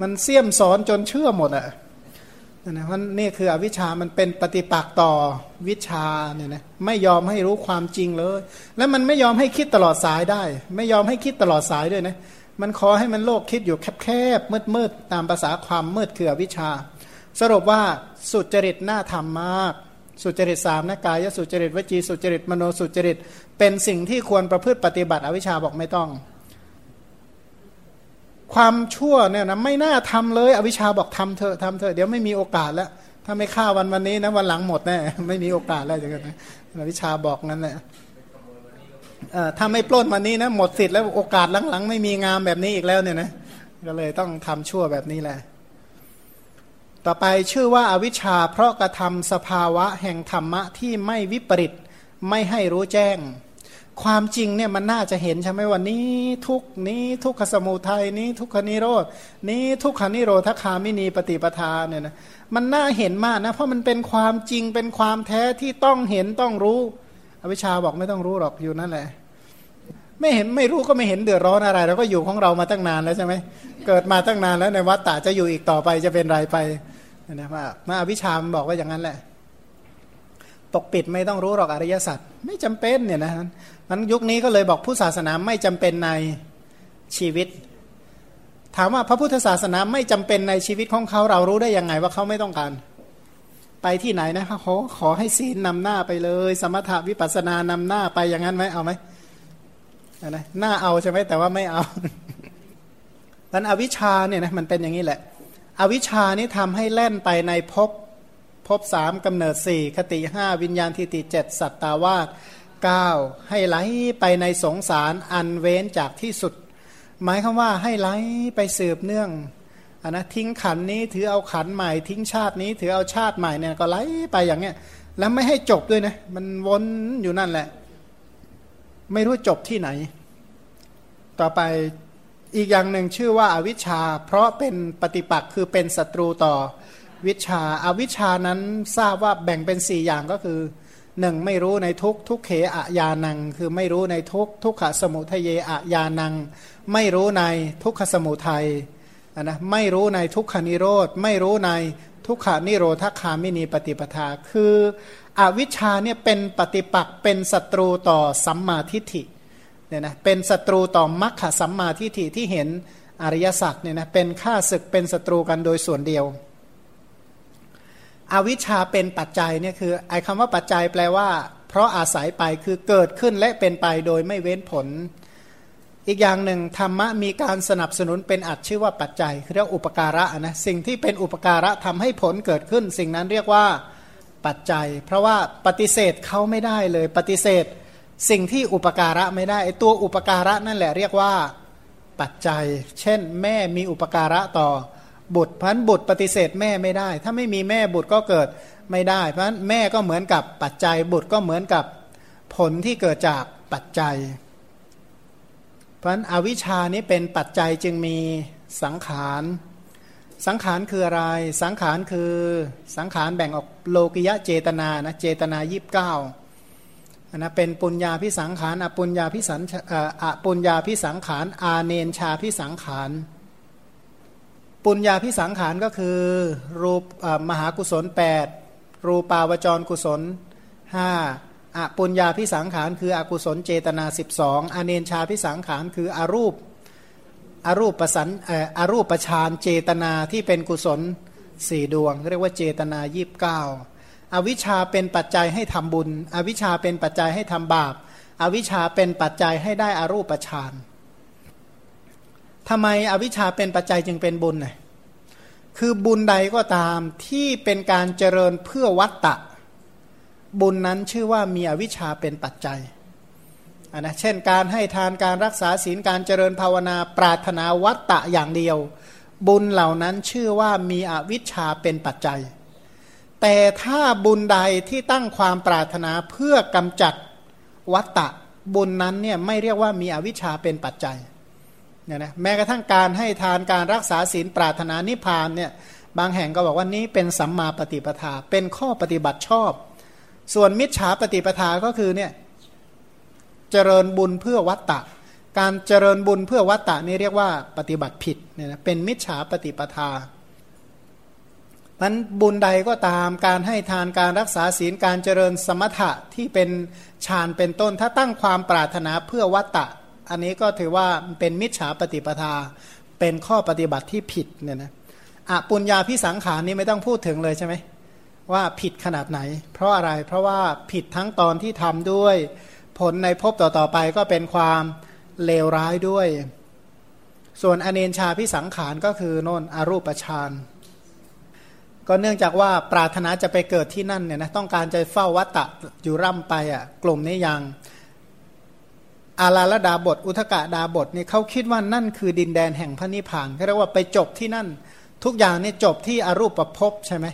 มันเสี่ยมสอนจนเชื่อหมดอะ นะมันนี่คืออวิชามันเป็นปฏิปักษ์ต่อวิชาเนี่ยนะไม่ยอมให้รู้ความจริงเลย แล้วมันไม่ยอมให้คิดตลอดสายได้ ไม่ยอมให้คิดตลอดสายด้วยนะมันขอให้มันโลกคิดอยู่แคบๆมืดๆตามภาษาความมืดคืออวิชา สรุปว่าสุจริตน่าทำมากสุจริตสามนะกายสุจริตวจีสุจริตมโนสุจริต เป็นสิ่งที่ควรประพฤติปฏิบัติอวิชชาบอกไม่ต้อง ความชั่วเนี่ยนะไม่น่าทำเลยอวิชชาบอกทำเถอะทำเถอะเดี๋ยวไม่มีโอกาสแล้ว ถ้าไม่ฆ่าวันวันนี้นะวันหลังหมดแน่ไม่มีโอกาสแล้วอย่างนั้นอวิชชาบอกงั้นแหละถ้าไม่ปล้นวันนี้นะหมดสิทธิ์แล้วโอกาสหลังๆ ไม่มีงามแบบนี้อีกแล้วเนี่ยนะก็เลยต้องทำชั่วแบบนี้แหละ ต่อไปชื่อว่าอาวิชชาเพราะกระทำสภาวะแห่งธรรมะที่ไม่วิปริตไม่ให้รู้แจ้ง ความจริงเนี่ยมันน่าจะเห็นใช่ไหมวันนี้ทุกนี้ทุกขสมุทัยนี้ทุกขนิโรดนี้ทุกขานิโรธคามินีปฏิปทาเนี่ยนะมันน่าเห็นมากนะเพราะมันเป็นความจริงเป็นความแท้ที่ต้องเห็นต้องรู้ อวิชชาบอกไม่ต้องรู้หรอกอยู่นั่นแหละ ไม่เห็นไม่รู้ก็ไม่เห็นเดือดร้อนอะไรเราก็อยู่ของเรามาตั้งนานแล้วใช่ไหมเกิดมาตั้งนานแล้วในวัดตาจะอยู่อีกต่อไปจะเป็นไรไปนะว่ามาอวิชชามันบอกว่าอย่างนั้นแหละ ปกปิดไม่ต้องรู้หรอกอริยสัจไม่จำเป็นเนี่ยนะมันยุคนี้ก็เลยบอกผู้ศาสนาไม่จำเป็นในชีวิต ถามว่าพระพุทธศาสนาไม่จำเป็นในชีวิตของเขาเรารู้ได้ยังไงว่าเขาไม่ต้องการ ไปที่ไหนนะขอขอให้ศีลนำหน้าไปเลย สมถาวิปัสสนานำหน้าไปอย่างนั้นไหมเอาไหมนะหน้าเอาใช่ไหมแต่ว่าไม่เอามันอวิชชาเนี่ยนะมันเป็นอย่างนี้แหละ อวิชชานี่ทำให้แล่นไปในภพ ภพสามกำเนิดสี่คติห้าวิญญาณทิฏฐิเจ็ดสัตตาวาสเก้าให้ไหลไปในสงสารอันเว้นจากที่สุด หมายคือว่าให้ไหลไปสืบเนื่องอนนะทิ้งขันนี้ถือเอาขันใหม่ ทิ้งชาตินี้ถือเอาชาติใหม่เนี่ยก็ไหลไปอย่างเงี้ยแล้วไม่ให้จบด้วยนะมันวนอยู่นั่นแหละ ไม่รู้จบที่ไหน ต่อไปอีกอย่างหนึ่งชื่อว่าอาวิชชา เพราะเป็นปฏิปักษ์คือเป็นศัตรูต่อ วิชาอาวิชานั้นทราบว่าแบ่งเป็นสี่อย่างก็คือหนึ่งไม่รู้ในทุกทุกเขอะยานัง คือไม่รู้ในทุกทุกขสมุทเยอะยานัง ไม่รู้ในทุกขสมุทัยนะไม่รู้ในทุกขานิโรธ ไม่รู้ในทุกขานิโรธคามินีปฏิปทา คืออวิชชาเนี่ยเป็นปฏิปักษ์เป็นศัตรูต่อสัมมาทิฏฐิเนี่ยนะเป็นศัตรูต่อมัคคสัมมาทิฏฐิที่เห็นอริยสัจเนี่ยนะเป็นข้าศึกเป็นศัตรูกันโดยส่วนเดียว อวิชชาเป็นปัจจัยเนี่ยคือไอ้คำว่าปัจจัยแปลว่า เพราะอาศัยไปคือเกิดขึ้นและเป็นไปโดยไม่เว้นผล อีกอย่างหนึ่งธรรมะมีการสนับสนุนเป็นอัดชื่อว่าปัจจัยเรียกอุปการะนะสิ่งที่เป็นอุปการะทำให้ผลเกิดขึ้น สิ่งนั้นเรียกว่าปัจจัย เพราะว่าปฏิเสธเขาไม่ได้เลย ปฏิเสธ สิ่งที่อุปการะไม่ได้ตัวอุปการะนั่นแหละเรียกว่าปัจจัย เช่น แม่มีอุปการะต่อ บุตรพันบุตรปฏิเสธแม่ไม่ได้ ถ้าไม่มีแม่บุตรก็เกิดไม่ได้ เพราะนั้นแม่ก็เหมือนกับปัจจัยบุตรก็เหมือนกับผลที่เกิดจากปัจจัย เพราะอวิชานี้เป็นปัจจัยจึงมีสังขารสังขารคืออะไร สังขารคือสังขารแบ่งออกโลกิยะเจตนานะเจตนายีิบเก้านะเป็นปุญญาพิสังขารอปุญญาพิสันอปุญญาพิสังขารอาเนนชาพิสังขาร ปุญญาพิสังขารก็คือรูปมหากุศล 8 รูปาวจรกุศล 5อปุญญาพิสังขารคืออกุศลเจตนา 12 อเนนชาพิสังขารคืออรูปอรูปประสันอรูปฌานเจตนาที่เป็นกุศลสี่ดวง เรียกว่าเจตนายีบเก้าอวิชชาเป็นปัจจัยให้ทำบุญ อวิชชาเป็นปัจจัยให้ทำบาป อวิชชาเป็นปัจจัยให้ได้อารูปฌาน ทำไมอวิชชาเป็นปัจจัยจึงเป็นบุญน่ยคือบุญใดก็ตามที่เป็นการเจริญเพื่อวัตตะ บุญนั้นชื่อว่ามีอวิชชาเป็นปัจจัยนนะเช่นการให้ทานการรักษาศีลการเจริญภาวนาปรารถนาวัตตะอย่างเดียว บุญเหล่านั้นชื่อว่ามีอวิชชาเป็นปัจจัย แต่ถ้าบุญใดที่ตั้งความปรารถนาเพื่อกำจัดวัตตะบุญนั้นเนี่ยไม่เรียกว่ามีอวิชชาเป็นปัจจัย เนี่ยนะแม้กระทั่งการให้ทานการรักษาศีลปรารถนานิพพานเนี่ยบางแห่งก็บอกว่านี้เป็นสัมมาปฏิปทา เป็นข้อปฏิบัติชอบ ส่วนมิจฉาปฏิปทาก็คือเนี่ยเจริญบุญเพื่อวัตตะ การเจริญบุญเพื่อวัตตะนี่เรียกว่าปฏิบัติผิดเนี่ยนะเป็นมิจฉาปฏิปทามันบุญใดก็ตามการให้ทานการรักษาศีลการเจริญสมถะที่เป็นฌานเป็นต้น ถ้าตั้งความปรารถนาเพื่อวัตตะ อันนี้ก็ถือว่าเป็นมิจฉาปฏิปทา เป็นข้อปฏิบัติที่ผิดเนี่ยนะอปุญญาพิสังขารนี้ไม่ต้องพูดถึงเลยใช่ไหมว่าผิดขนาดไหน เพราะอะไรเพราะว่าผิดทั้งตอนที่ทำด้วย ผลในภพต่อๆไปก็เป็นความเลวร้ายด้วย ส่วนอเนนชาพิสังขารก็คือโน่นอรูปฌานก็เนื่องจากว่าปรารถนาจะไปเกิดที่นั่นเนี่ยนะต้องการจะเฝ้าวัตตะอยู่ร่ำไปอะกลุ่มนี้ยัง อาลาลดาบท อุทกะดาบทนี่เขาคิดว่านั่นคือดินแดนแห่งพระนิพพานเขาเรียกว่าไปจบที่นั่น ทุกอย่างนี่จบที่อรูปประพบใช่ไหม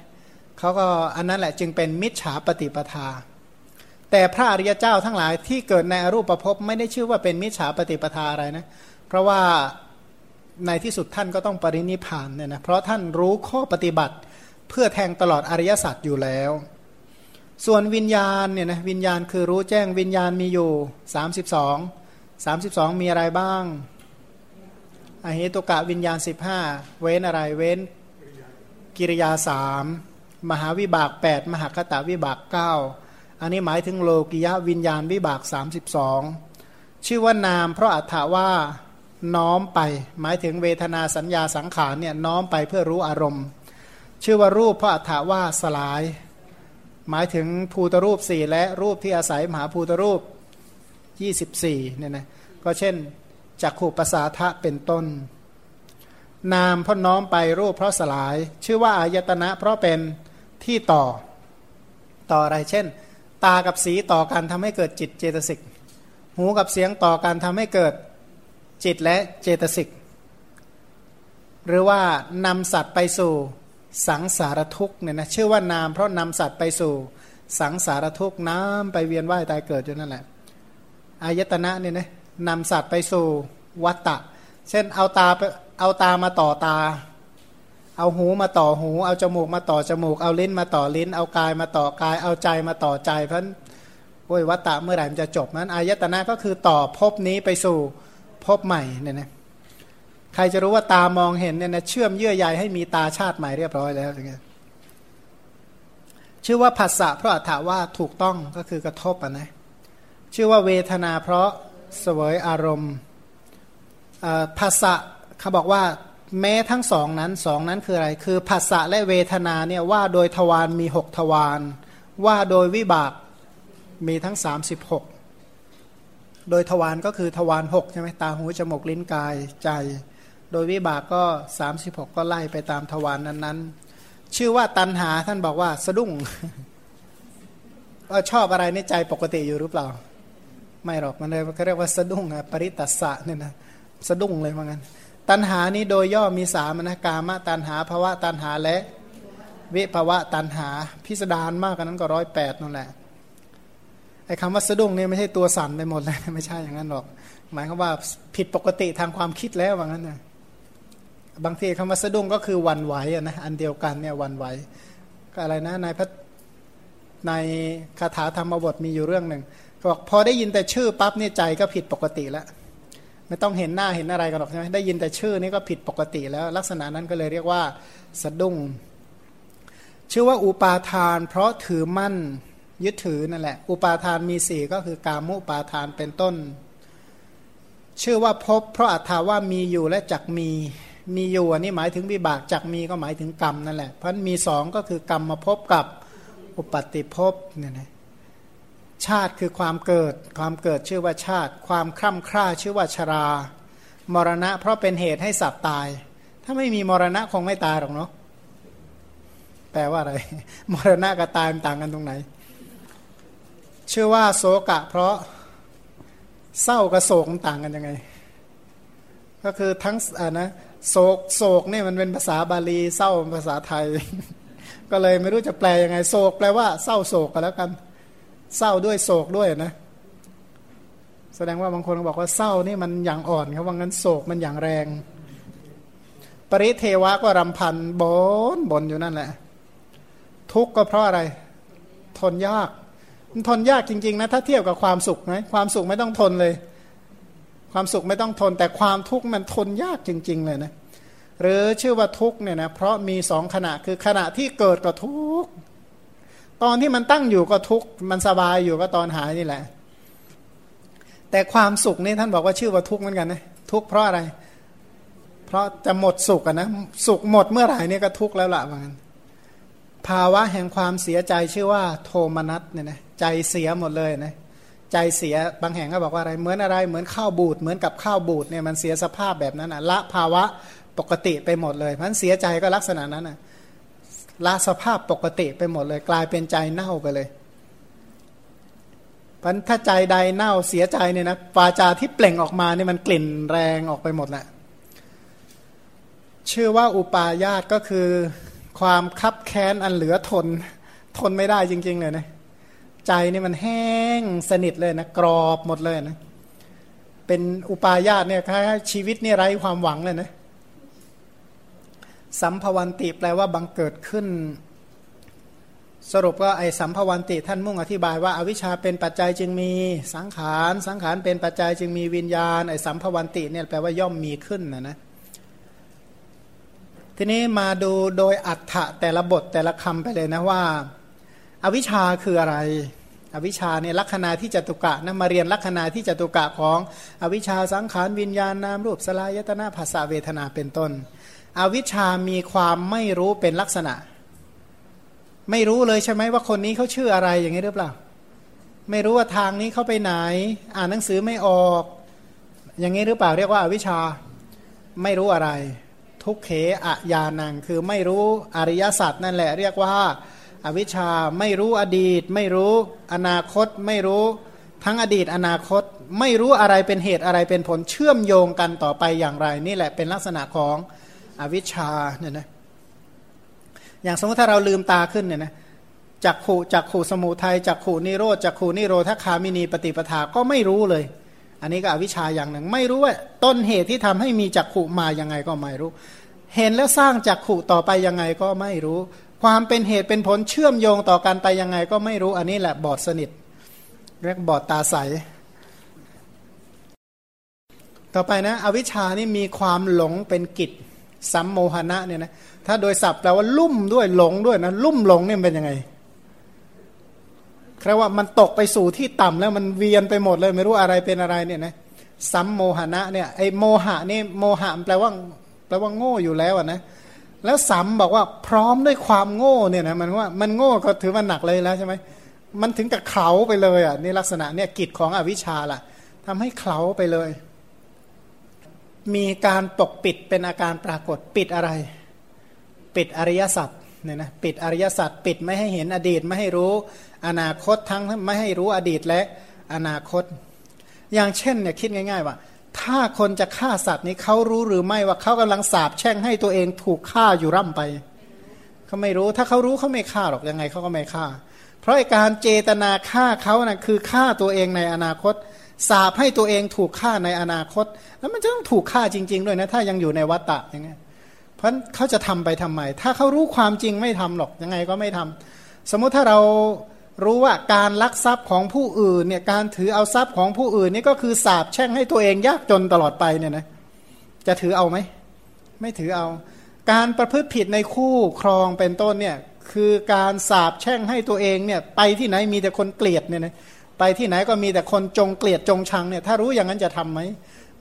เขาก็อันนั้นแหละจึงเป็นมิจฉาปฏิปทา แต่พระอริยเจ้าทั้งหลายที่เกิดในอรูปภพไม่ได้ชื่อว่าเป็นมิจฉาปฏิปทาอะไรนะเพราะว่าในที่สุดท่านก็ต้องปรินิพานเนี่ยนะเพราะท่านรู้ข้อปฏิบัติเพื่อแทงตลอดอริยสัจอยู่แล้ว ส่วนวิญญาณเนี่ยนะวิญญาณคือรู้แจ้งวิญญาณมีอยู่ 32 32 มีอะไรบ้างอเหตุกะวิญญาณ 15 เว้นอะไรเว้นกิริยาสามมหาวิบาก 8 มหาคตาวิบาก 9 อันนี้หมายถึงโลกิยะวิญญาณวิบาก 32 ชื่อว่านาม เพราะอัฏฐว่าน้อมไป หมายถึงเวทนาสัญญาสังขารเนี่ยน้อมไปเพื่อรู้อารมณ์ ชื่อว่ารูปเพราะอัฏฐว่าสลาย หมายถึงภูตรูปสี่และรูปที่อาศัยมหาภูตรูป 24เนี่ยนะก็เช่นจักขูปสาทะเป็นต้น นามเพราะน้อมไปรูปเพราะสลาย ชื่อว่าอายตนะ เพราะเป็นที่ต่อ ต่ออะไรเช่น ตากับสีต่อกันทำให้เกิดจิตเจตสิก หูกับเสียงต่อกันทำให้เกิดจิตและเจตสิก หรือว่านำสัตว์ไปสู่ สังสารทุกเนี่ยนะชื่อว่านาม เพราะนำสัตว์ไปสู่ สังสารทุกน้ำไปเวียนว่ายตายเกิดอยู่นั่นแหละอายตนะเนี่ยนะนำสัตว์ไปสู่วัตตะ เช่นเอาตาเอาตามาต่อตา เอาหูมาต่อหู เอาจมูกมาต่อจมูก เอาลิ้นมาต่อลิ้น เอากายมาต่อกาย เอาใจมาต่อใจ เพราะโอ้ยวัตตะเมื่อไหร่มันจะจบนั้นอายตนะก็คือต่อภพนี้ไปสู่ภพใหม่เนี่ยนะ ใครจะรู้ว่าตามองเห็นเนี่ยนะเชื่อมเยื่อใยให้มีตาชาติใหม่เรียบร้อยแล้วอย่างเงี้ยชื่อว่าภาษะเพราะอัถาว่าถูกต้องก็คือกระทบอะนะชื่อว่าเวทนาเพราะเสวยอารมณ์ภาษะเขาบอกว่าแม้ทั้งสองนั้นสองนั้นคืออะไร คือภาษะและเวทนาเนี่ยว่าโดยทวารมีหกทวารว่าโดยวิบากมีทั้งสามสิบหกโดยทวารก็คือทวารหกใช่ไหมตาหูจมูกลิ้นกายใจ โดยวิบากก็สามสิบหกก็ไล่ไปตามทวารนนั้นๆ ชื่อว่าตันหาท่านบอกว่าสะดุ้งว่าชอบอะไรในใจปกติอยู่หรือเปล่า ไม่หรอกมันเลยเขาเรียกว่าสะดุ้งอะปริตัสสะเนี่ยนะสะดุ้งเลยว่างั้นตันหานี้โดยย่อมีสามนะกามตันหาภาวะตันหาและวิภาวะตันหาพิสดารมากกว่านั้นก็ร้อยแปดนั่นแหละไอ้คำว่าสะดุ้งเนี่ยไม่ใช่ตัวสั่นไปหมดเลยไม่ใช่อย่างนั้นหรอก หมายความว่าผิดปกติทางความคิดแล้วว่างั้นนะ บางทีคำว่าสะดุ้งก็คือวันไหวนะอันเดียวกันเนี่ยวันไหวก็อะไรนะในพระในคาถาธรรมบทมีอยู่เรื่องหนึ่งบอกพอได้ยินแต่ชื่อปั๊บเนี่ยใจก็ผิดปกติแล้วไม่ต้องเห็นหน้าเห็นอะไรกันหรอกใช่ไหมได้ยินแต่ชื่อนี่ก็ผิดปกติแล้ว ลักษณะนั้นก็เลยเรียกว่าสะดุ้ง ชื่อว่าอุปาทาน เพราะถือมั่นยึดถือนั่นแหละ อุปาทานมีสี่ก็คือกามุปาทานเป็นต้น ชื่อว่าพบ เพราะอัตถาว่ามีอยู่และจักมี มีอยู่อันนี้หมายถึงวิบากจักมีก็หมายถึงกรรมนั่นแหละเพราะมีสองก็คือกรรมมาพบกับอุปติภพเนี่ยนะชาติคือความเกิด ความเกิดชื่อว่าชาติ ความคร่ำคร่าชื่อว่าชรา มรณะ เพราะเป็นเหตุให้สัตว์ตาย ถ้าไม่มีมรณะคงไม่ตายหรอกเนาะแปลว่าอะไร มรณะกับตายมันต่างกันตรงไหน ชื่อว่าโศกะ เพราะเศร้ากับโศกมันต่างกันยังไง ก็คือทั้งอ่านะ โศกโศกนี่มันเป็นภาษาบาลีเศร้าภาษาไทย ก็เลยไม่รู้จะแปลยังไงโศกแปลว่าเศร้าโศกกันแล้วกัน เศร้าด้วยโศกด้วยนะ แสดงว่าบางคนบอกว่าเศร้านี่มันอย่างอ่อนครับว่างั้นโศกมันอย่างแรง ปริเทวะก็รำพันบนบนอยู่นั่นแหละ ทุกข์ก็เพราะอะไร ทนยาก มันทนยากจริง ๆ นะ ถ้าเทียบกับความสุขไหมความสุขไม่ต้องทนเลย ความสุขไม่ต้องทนแต่ความทุกข์มันทนยากจริง ๆ เลยนะหรือชื่อว่าทุกข์เนี่ยนะเพราะมีสองขณะคือขณะที่เกิดก็ทุกข์ตอนที่มันตั้งอยู่ก็ทุกข์มันสบายอยู่ก็ตอนหายนี่แหละ แต่ความสุขนี่ท่านบอกว่าชื่อว่าทุกข์เหมือนกันนะทุกข์เพราะอะไร เพราะจะหมดสุขนะสุขหมดเมื่อไหร่นี่ก็ทุกข์แล้วละว่างั้นภาวะแห่งความเสียใจชื่อว่า โทมนัสเนี่ยนะใจเสียหมดเลยนะ ใจเสียบางแห่งก็บอกว่าอะไรเหมือนอะไรเหมือนข้าวบูดเหมือนกับข้าวบูดเนี่ยมันเสียสภาพแบบนั้นอะละภาวะปกติไปหมดเลยเพราะเสียใจก็ลักษณะนั้นอะละสภาพปกติไปหมดเลย กลายเป็นใจเน่าไปเลยเพราะถ้าใจใดเน่าเสียใจเนี่ยนะวาจาที่เปล่งออกมาเนี่ยมันกลิ่นแรงออกไปหมดแหละชื่อว่าอุปาญาตก็คือความคับแค้นอันเหลือทน ทนไม่ได้จริง ๆ เลยนะ ใจนี่มันแห้งสนิทเลยนะกรอบหมดเลยนะ เป็นอุปาญาตเนี่ยคล้ายชีวิตนี่ไร้ความหวังเลยนะสัมภวันติแปลว่าบังเกิดขึ้น สรุปก็ไอ้สัมภวันติท่านมุ่งอธิบายว่าอาวิชชาเป็นปัจจัยจึงมีสังขารสังขารเป็นปัจจัยจึงมีวิญญาณไอ้สัมภวันติเนี่ยแปลว่าย่อมมีขึ้นนะนะทีนี้มาดูโดยอัฏฐะแต่ละบทแต่ละคำไปเลยนะว่า อวิชชาคืออะไร อวิชชาเนี่ยลักษณะที่จตุกะนะมาเรียนลักษณะที่จตุกะของอวิชชาสังขารวิญญาณนามรูปสลายตนาภาษาเวทนาเป็นต้น อวิชชามีความไม่รู้เป็นลักษณะ ไม่รู้เลยใช่ไหมว่าคนนี้เขาชื่ออะไรอย่างนี้หรือเปล่า ไม่รู้ว่าทางนี้เขาไปไหน อ่านหนังสือไม่ออก อย่างนี้หรือเปล่าเรียกว่าอาวิชชาไม่รู้อะไร ทุกเขอะยานังคือไม่รู้อริยสัจนั่นแหละเรียกว่า อวิชชาไม่รู้อดีต ไม่รู้อนาคต ไม่รู้ทั้งอดีตอนาคต ไม่รู้อะไรเป็นเหตุอะไรเป็นผลเชื่อมโยงกันต่อไปอย่างไร นี่แหละเป็นลักษณะของอวิชชาเนี่ยนะอย่างสมมติถ้าเราลืมตาขึ้นเนี่ยนะจักขู่จักขู่สมุทัยจักขู่นิโรธจักขู่นิโรธคามินีปฏิปทาก็ไม่รู้เลย อันนี้ก็อวิชชาอย่างหนึ่ง ไม่รู้ว่าต้นเหตุที่ทำให้มีจักขู่มายังไงก็ไม่รู้ เห็นแล้วสร้างจักขู่ต่อไปยังไงก็ไม่รู้ ความเป็นเหตุเป็นผลเชื่อมโยงต่อกันไปยังไงก็ไม่รู้อันนี้แหละบอดสนิท เรียกบอดตาใส ต่อไปนะ อวิชานี่มีความหลงเป็นกิจสัมโมหณะเนี่ยนะถ้าโดยศัพท์แปลว่าลุ่มด้วยหลงด้วยนะลุ่มหลงเนี่ยเป็นยังไงแค่ว่ามันตกไปสู่ที่ต่ำแล้วมันเวียนไปหมดเลยไม่รู้อะไรเป็นอะไรเนี่ยนะสัมโมหณะเนี่ยไอโมหะนี่โมหะแปลว่าแปลว่าโง่อยู่แล้วอะนะ แล้วสัมบอกว่าพร้อมด้วยความโง่เนี่ยนะมันว่ามันโง่ก็ถือว่าหนักเลยแล้วใช่ไหมมันถึงกับเขาไปเลยอะนี่ลักษณะเนี่ยกิจของอวิชชาล่ะทำให้เขาไปเลย มีการปกปิดเป็นอาการปรากฏปิดอะไร ปิดอริยสัจเนี่ยนะปิดอริยสัจปิดไม่ให้เห็นอดีตไม่ให้รู้อนาคตทั้งไม่ให้รู้อดีตและอนาคต อย่างเช่นเนี่ยคิดง่าย ๆ ว่า ถ้าคนจะฆ่าสัตว์นี้เขารู้หรือไม่ว่าเขากำลังสาบแช่งให้ตัวเองถูกฆ่าอยู่ร่ำไปเขาไม่รู้ถ้าเขารู้เขาไม่ฆ่าหรอกยังไงเขาก็ไม่ฆ่า เพราะการเจตนาฆ่าเขานะ่ะคือฆ่าตัวเองในอนาคต สาบให้ตัวเองถูกฆ่าในอนาคต แล้วมันจะต้องถูกฆ่าจริง ๆ ด้วยนะ ถ้ายังอยู่ในวัฏฏะอย่างเงี้ยเพราะเขาจะทำไปทำไมถ้าเขารู้ความจริงไม่ทำหรอกยังไงก็ไม่ทำสมมุติถ้าเรา รู้ว่าการลักทรัพย์ของผู้อื่นเนี่ยการถือเอาทรัพย์ของผู้อื่นนี่ก็คือสาบแช่งให้ตัวเองยากจนตลอดไปเนี่ยนะจะถือเอาไหมไม่ถือเอา การประพฤติผิดในคู่ครองเป็นต้นเนี่ยคือการสาบแช่งให้ตัวเองเนี่ยไปที่ไหนมีแต่คนเกลียดเนี่ยนะไปที่ไหนก็มีแต่คนจงเกลียดจงชังเนี่ยถ้ารู้อย่างนั้นจะทํำไหม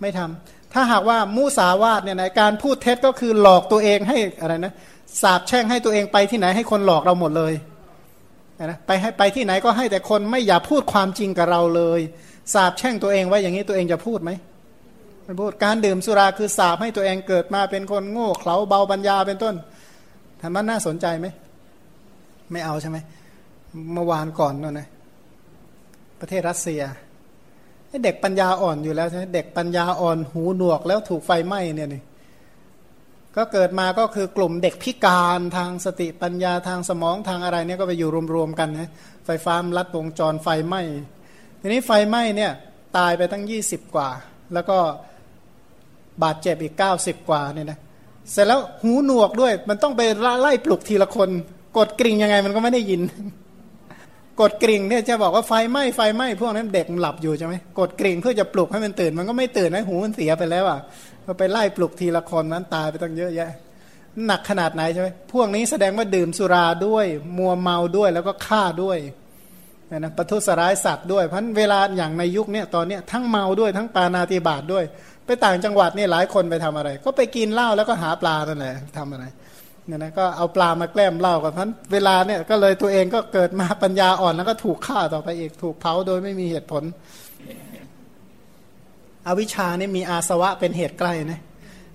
ไม่ทำถ้าหากว่ามุสาวาทเนี่ยนะการพูดเท็จก็คือหลอกตัวเองให้อะไรนะสาบแช่งให้ตัวเองไปที่ไหนให้คนหลอกเราหมดเลย นะไปให้ไปที่ไหนก็ให้แต่คนไม่อย่าพูดความจริงกับเราเลยสาบแช่งตัวเองไว้อย่างนี้ตัวเองจะพูดไหมไม่พูดการดื่มสุราคือสาบให้ตัวเองเกิดมาเป็นคนโง่เขลาเบาปัญญาเป็นต้นทำมันน่าสนใจไหมไม่เอาใช่ไหมเมื่อวานก่อนนั่นนะประเทศรัสเซียเด็กปัญญาอ่อนอยู่แล้วใช่ไหมเด็กปัญญาอ่อนหูหนวกแล้วถูกไฟไหม้เนี่ยนี่ ก็เกิดมาก็คือกลุ่มเด็กพิการทางสติปัญญาทางสมองทางอะไรเนี่ยก็ไปอยู่รวมๆกันนะไฟฟ้าลัดวงจรไฟไหม้ทีนี้ไฟไหม้เนี่ยตายไปตั้งยี่สิบกว่า แล้วก็บาดเจ็บอีกเก้าสิบกว่าเนี่ยนะเสร็จแล้วหูหนวกด้วย มันต้องไปไล่ปลุกทีละคน กดกริ่งยังไงมันก็ไม่ได้ยิน กดกริ่งเนี่ยจะบอกว่าไฟไหม้ไฟไหม้พวกนั้นเด็กมันหลับอยู่ใช่ไหมกดกริ่งเพื่อจะปลุกให้มันตื่น มันก็ไม่ตื่นนะหูมันเสียไปแล้วอะ ก็ไปไล่ปลุกทีละคนนั้นตายไปตั้งเยอะแยะ หนักขนาดไหนใช่ไหมพวกนี้แสดงว่าดื่มสุราด้วย มัวเมาด้วยแล้วก็ฆ่าด้วยนะประทุษร้ายสัตว์ด้วยเพราะเวลาอย่างในยุคนี้ตอนนี้ทั้งเมาด้วยทั้งปานาติบาตด้วย ไปต่างจังหวัดนี่หลายคนไปทำอะไร ก็ไปกินเหล้าแล้วก็หาปลานั่นแหละทำอะไรเนี่ยนะก็เอาปลามาแกล้มเหล้ากันเพราะเวลาเนี่ยก็เลยตัวเองก็เกิดมาปัญญาอ่อนแล้วก็ถูกฆ่าต่อไปอีกถูกเผาโดยไม่มีเหตุผล อวิชานี่มีอาสวะเป็นเหตุใกล้นะ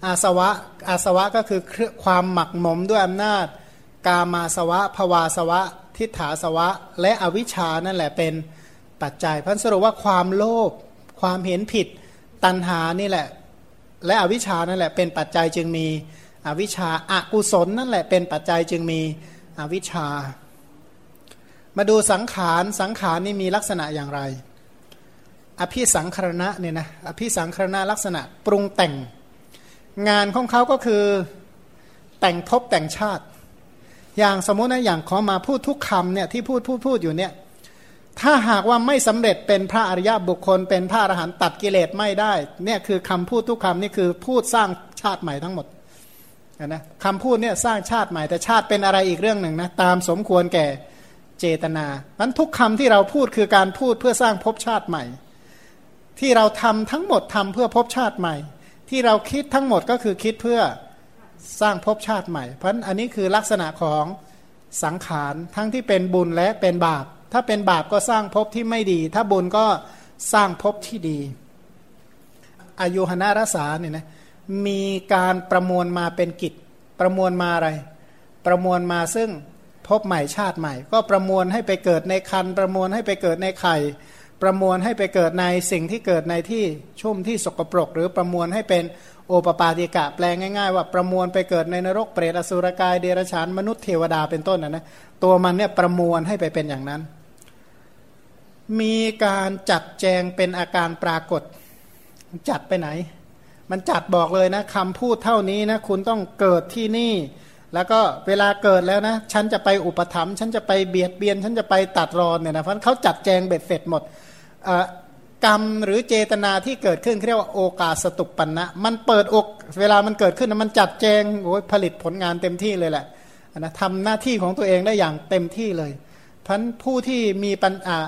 อาสวะอาสวะก็คือความหมักหมมด้วยอำนาจ กามาสวะภวาสวะ ทิฏฐาสวะ และอวิชานั่นแหละเป็นปัจจัยพันสรุปว่าความโลภความเห็นผิดตัณหานี่แหละ และอวิชานั่นแหละเป็นปัจจัยจึงมีอวิชาอากุศลนั่นแหละเป็นปัจจัยจึงมีอวิชา มาดูสังขารสังขารนี่มีลักษณะอย่างไร อภิสังครณะเนี่ยนะอภิสังครณะลักษณะปรุงแต่ง งานของเขาก็คือแต่งภพแต่งชาติ อย่างสมมตินะอย่างขอมาพูดทุกคำเนี่ยที่พูดพูดพูดอยู่เนี่ยถ้าหากว่าไม่สำเร็จเป็นพระอริยบุคคล เป็นพระอรหันต์ตัดกิเลสไม่ได้เนี่ยคือคำพูดทุกคำนี่คือพูดสร้างชาติใหม่ทั้งหมดนะคำพูดเนี่ยสร้างชาติใหม่แต่ชาติเป็นอะไรอีกเรื่องหนึ่งนะตามสมควรแก่เจตนามันทุกคำที่เราพูดคือการพูดเพื่อสร้างภพชาติใหม่ ที่เราทำทั้งหมดทำเพื่อภพชาติใหม่ ที่เราคิดทั้งหมดก็คือคิดเพื่อสร้างภพชาติใหม่ เพราะอันนี้คือลักษณะของสังขารทั้งที่เป็นบุญและเป็นบาป ถ้าเป็นบาปก็สร้างภพที่ไม่ดี ถ้าบุญก็สร้างภพที่ดี อายุหนารสาเนี่ยนะมีการประมวลมาเป็นกิจ ประมวลมาอะไร ประมวลมาซึ่งพบใหม่ชาติใหม่ ก็ประมวลให้ไปเกิดในคันประมวลให้ไปเกิดในไข่ ประมวลให้ไปเกิดในสิ่งที่เกิดในที่ชุ่มที่สกปรก หรือประมวลให้เป็นโอปปาติกะแปลงง่ายๆ ว่าประมวลไปเกิดในนรกเปรตอสุรกายเดรัจฉานมนุษย์เทวดาเป็นต้นนะนะตัวมันเนี่ยประมวลให้ไปเป็นอย่างนั้น มีการจัดแจงเป็นอาการปรากฏ จัดไปไหน มันจัดบอกเลยนะคำพูดเท่านี้นะคุณต้องเกิดที่นี่ แล้วก็เวลาเกิดแล้วนะ ฉันจะไปอุปถัมภ์ฉันจะไปเบียดเบียน ฉันจะไปตัดรอนเนี่ยนะเพราะเขาจัดแจงเบ็ดเสร็จหมด กรรมหรือเจตนาที่เกิดขึ้นเรียกว่าโอกาสตุปปันนะมันเปิดอกเวลามันเกิดขึ้นมันจัดแจงโอ้ยผลิตผลงานเต็มที่เลยแหละนะทำหน้าที่ของตัวเองได้อย่างเต็มที่เลยพันผู้ที่มีปัญอา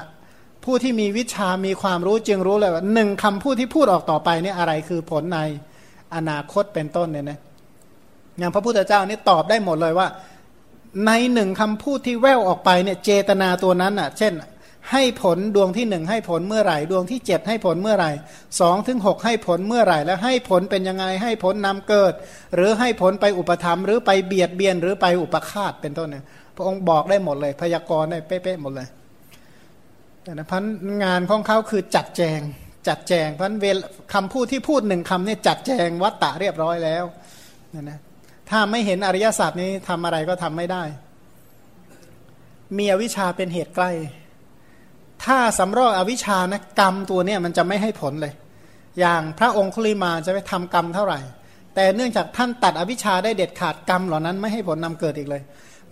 ผู้ที่มีวิชามีความรู้จึงรู้เลยว่าหนึ่งคำพูดที่พูดออกต่อไปนี่อะไรคือผลในอนาคตเป็นต้นเนี่ยนะอย่างพระพุทธเจ้านี่ตอบได้หมดเลยว่า ในหนึ่งคำพูดที่แววออกไปเนี่ยเจตนาตัวนั้นอะ เช่น ให้ผลดวงที่หนึ่งให้ผลเมื่อไหร่ ดวงที่เจ็ดให้ผลเมื่อไหร่สองถึงหกให้ผลเมื่อไหร่ แล้วให้ผลเป็นยังไงให้ผลนำเกิด หรือให้ผลไปอุปธรรม หรือไปเบียดเบียนหรือไปอุปคาตเป็นต้นเนี่ยพระองค์บอกได้หมดเลย พยากรณ์ได้เป๊ะๆหมดเลย แต่นะพันงานของเขาคือจัดแจง จัดแจงพันเวลคำพูดที่พูดหนึ่งคำเนี่ยจัดแจงวัตตะเรียบร้อยแล้วนะนะถ้าไม่เห็นอริยศาสตร์นี้ทำอะไรก็ทำไม่ได้ มีอวิชชาเป็นเหตุใกล้ ถ้าสำรอกอวิชานะกรรมตัวเนี้ยมันจะไม่ให้ผลเลย อย่างพระองคุลิมาจะไปทำกรรมเท่าไหร่ แต่เนื่องจากท่านตัดอวิชาได้เด็ดขาดกรรมเหล่านั้นไม่ให้ผลนำเกิดอีกเลย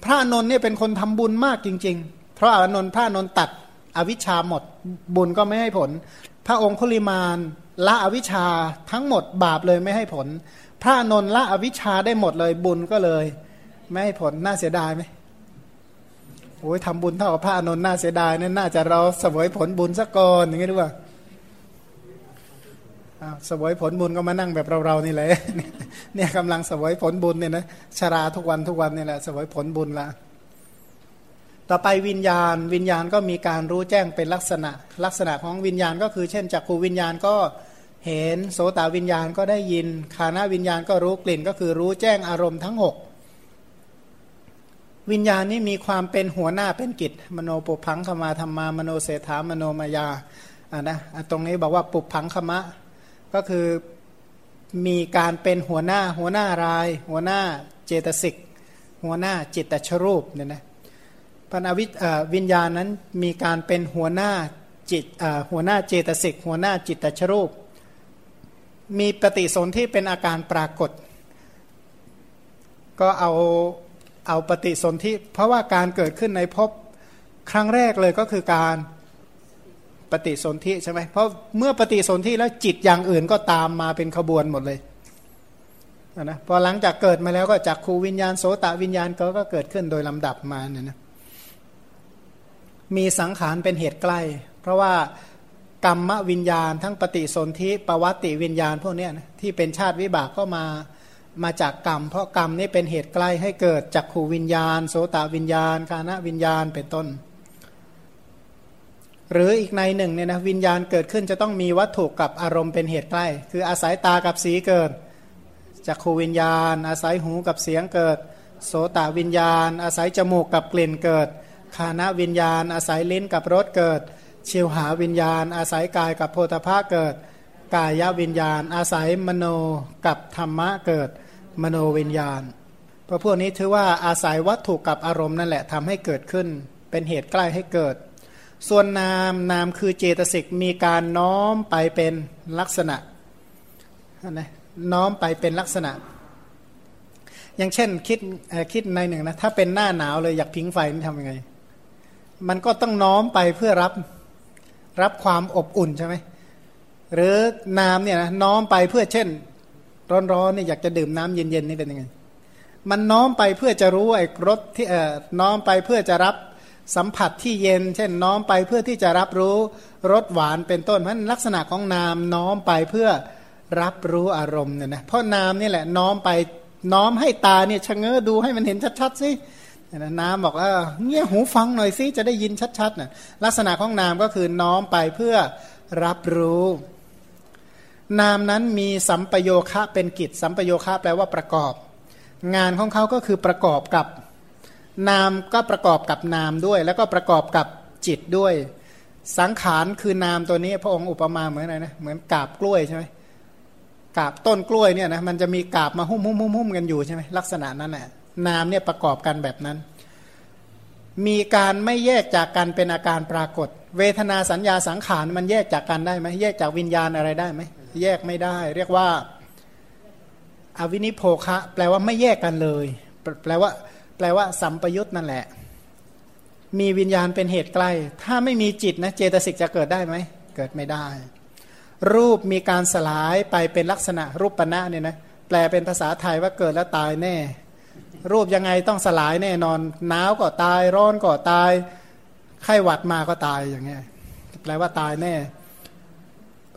พระนนท์เนี่ยเป็นคนทำบุญมากจริง ๆ เพราะอนนท์พระนนท์ตัดอวิชาหมดบุญก็ไม่ให้ผล พระองค์คุลิมานละอวิชาทั้งหมดบาปเลยไม่ให้ผล พระนนท์ละอวิชาได้หมดเลยบุญก็เลย ไม่ให้ผลน่าเสียดายไหม โอ้ยทำบุญเท่ากับพระอนุนน่าเสียดายเนั่นน่าจะเราเสวยผลบุญสักก่อนอย่างนี้หรือเปล่าสวยผลบุญก็มานั่งแบบเราๆนี่แหละเนี่ยกำลังสวยผลบุญเนี่ยนะชราทุกวันทุกวันนี่แหละสวยผลบุญละต่อไปวิญญาณวิญญาณก็มีการรู้แจ้งเป็นลักษณะ ลักษณะของวิญญาณก็คือเช่นจักขูวิญญาณก็เห็นโสตวิญญาณก็ได้ยินคานาวิญญาณก็รู้กลิ่นก็คือรู้แจ้งอารมณ์ทั้ง 6 วิญญาณนี้มีความเป็นหัวหน้าเป็นกิจ มโนปุพังขมาธรรมามโนเศรษฐามโนมายาอ่านะตรงนี้บอกว่าปุพังขมะ ก็คือมีการเป็นหัวหน้า หัวหน้าราย หัวหน้าเจตสิก หัวหน้าจิตตชรูปเนี่ยนะพันอวิวิญญาณนั้นมีการเป็นหัวหน้าจิตหัวหน้าเจตสิก หัวหน้าจิตตชรูป มีปฏิสนธิเป็นอาการปรากฏ ก็เอา เอาปฏิสนธิเพราะว่าการเกิดขึ้นในภพครั้งแรกเลยก็คือการปฏิสนธิใช่ไหมเพราะเมื่อปฏิสนธิแล้วจิตอย่างอื่นก็ตามมาเป็นขบวนหมดเลยนะพอหลังจากเกิดมาแล้วก็จากครูวิญญาณโสตวิญญาณก็ก็เกิดขึ้นโดยลำดับมาเนี่ยนะมีสังขารเป็นเหตุใกล้ เพราะว่ากรรมวิญญาณทั้งปฏิสนธิปวัติวิญญาณพวกนี้นะที่เป็นชาติวิบากก็มา มาจากกรรม เพราะกรรมนี้เป็นเหตุใกล้ให้เกิดจากขูวิญญาณ โสตวิญญาณคานะวิญญาณเป็นต้น หรืออีกในหนึ่งเนี่ยนะวิญญาณเกิดขึ้นจะต้องมีวัตถุกับอารมณ์เป็นเหตุใกล้ คืออาศัยตากับสีเกิดจากขูวิญญาณ อาศัยหูกับเสียงเกิด โสตวิญญาณ อาศัยจมูกกับกลิ่นเกิดคานะวิญญาณ อาศัยลิ้นกับรสเกิดเชิวหาวิญญาณ อาศัยกายกับโพธภาเกิด กายวิญญาณ อาศัยมโนกับธรรมะเกิด มโนวิญญาณ เพราะพวกนี้ถือว่าอาศัยวัตถุกับอารมณ์นั่นแหละทำให้เกิดขึ้น เป็นเหตุใกล้ให้เกิด ส่วนนามนามคือเจตสิกมีการน้อมไปเป็นลักษณะนะน้อมไปเป็นลักษณะ อย่างเช่นคิดคิดในหนึ่งนะถ้าเป็นหน้าหนาวเลยอยากพิงไฟนี่ทำยังไง มันก็ต้องน้อมไปเพื่อรับรับความอบอุ่นใช่ไหมหรือน้ำเนี่ยนะน้อมไปเพื่อเช่น ร้อนๆเนี่ยอยากจะดื่มน้ำเย็นๆนี่เป็นยังไง มันน้อมไปเพื่อจะรู้ไอ้รสที่เอ่อน้อมไปเพื่อจะรับสัมผัสที่เย็น เช่นน้อมไปเพื่อที่จะรับรู้รสหวานเป็นต้นเพราะลักษณะของน้ำน้อมไปเพื่อรับรู้อารมณ์เนี่ยนะเพราะน้ำนี่แหละน้อมไปน้อมให้ตาเนี่ยชะเง้อดูให้มันเห็นชัดๆสิน้ำบอกว่าเงี้ยหูฟังหน่อยสิจะได้ยินชัดๆนะลักษณะของนามก็คือน้อมไปเพื่อรับรู้ นามนั้นมีสัมปโยคะเป็นกิจ สัมปโยคะแปลว่าประกอบ งานของเขาก็คือประกอบกับนามก็ประกอบกับนามด้วย แล้วก็ประกอบกับจิตด้วย สังขารคือนามตัวนี้พระองค์อุปมาเหมือนอะไรนะเหมือนกาบกล้วยใช่ไหมกาบต้นกล้วยเนี่ยนะมันจะมีกาบมาหุ้มหุ้มหุ้มหุ้มกันอยู่ใช่ไหมลักษณะนั้นแหละนามเนี่ยประกอบกันแบบนั้น มีการไม่แยกจากกันเป็นอาการปรากฏ เวทนาสัญญาสังขารมันแยกจากกันได้ไหมแยกจากวิญญาณอะไรได้ไหม แยกไม่ได้ เรียกว่าอวินิโพคะแปลว่าไม่แยกกันเลย แปลว่า แปลว่า สัมปยุตนั่นแหละ มีวิญญาณเป็นเหตุใกล้ ถ้าไม่มีจิตนะเจตสิกจะเกิดได้ไหมเกิดไม่ได้ รูปมีการสลายไปเป็นลักษณะรูปปณะเนี่ยนะแปลเป็นภาษาไทยว่าเกิดแล้วตายแน่ รูปยังไงต้องสลายแน่นอนหนาวก็ตาย ร้อนก็ตายไข้หวัดมาก็ตายอย่างเงี้ยแปลว่าตายแน่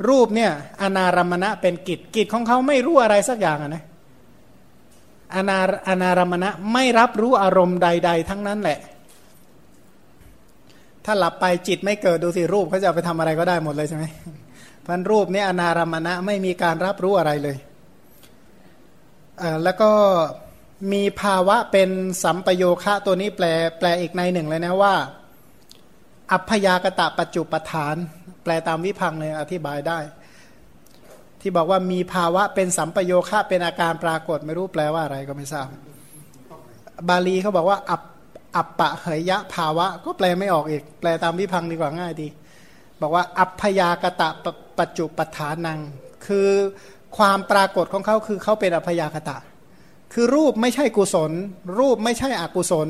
รูปเนี่ยอนารมณะเป็นกิจกิจของเขาไม่รู้อะไรสักอย่างนะอนารอนารมณะไม่รับรู้อารมณ์ใด ๆ ทั้งนั้นแหละ ถ้าหลับไปจิตไม่เกิดดูสิรูปเขาจะไปทำอะไรก็ได้หมดเลยใช่ไหมพันรูปเนี้อนารมณะไม่มีการรับรู้อะไรเลยแล้วก็มีภาวะเป็นสัมปโยคะตัวนี้แปลแปลอีกในหนึ่งเลยนะว่า อัพยากตะปัจจุปฐาน แปลตามวิพังเลยอธิบายได้ ที่บอกว่ามีภาวะเป็นสัมปโยคะเป็นอาการปรากฏไม่รู้แปลว่าอะไรก็ไม่ทราบ บาลีเขาบอกว่าอัปอัปปะเหยยะภาวะ ก็แปลไม่ออกอีก แปลตามวิพังดีกว่าง่ายดี บอกว่า อัพยากตะปัจจุปฐานัง คือความปรากฏของเขาคือเขาเป็นอัพยากตะ คือรูปไม่ใช่กุศล รูปไม่ใช่อกุศล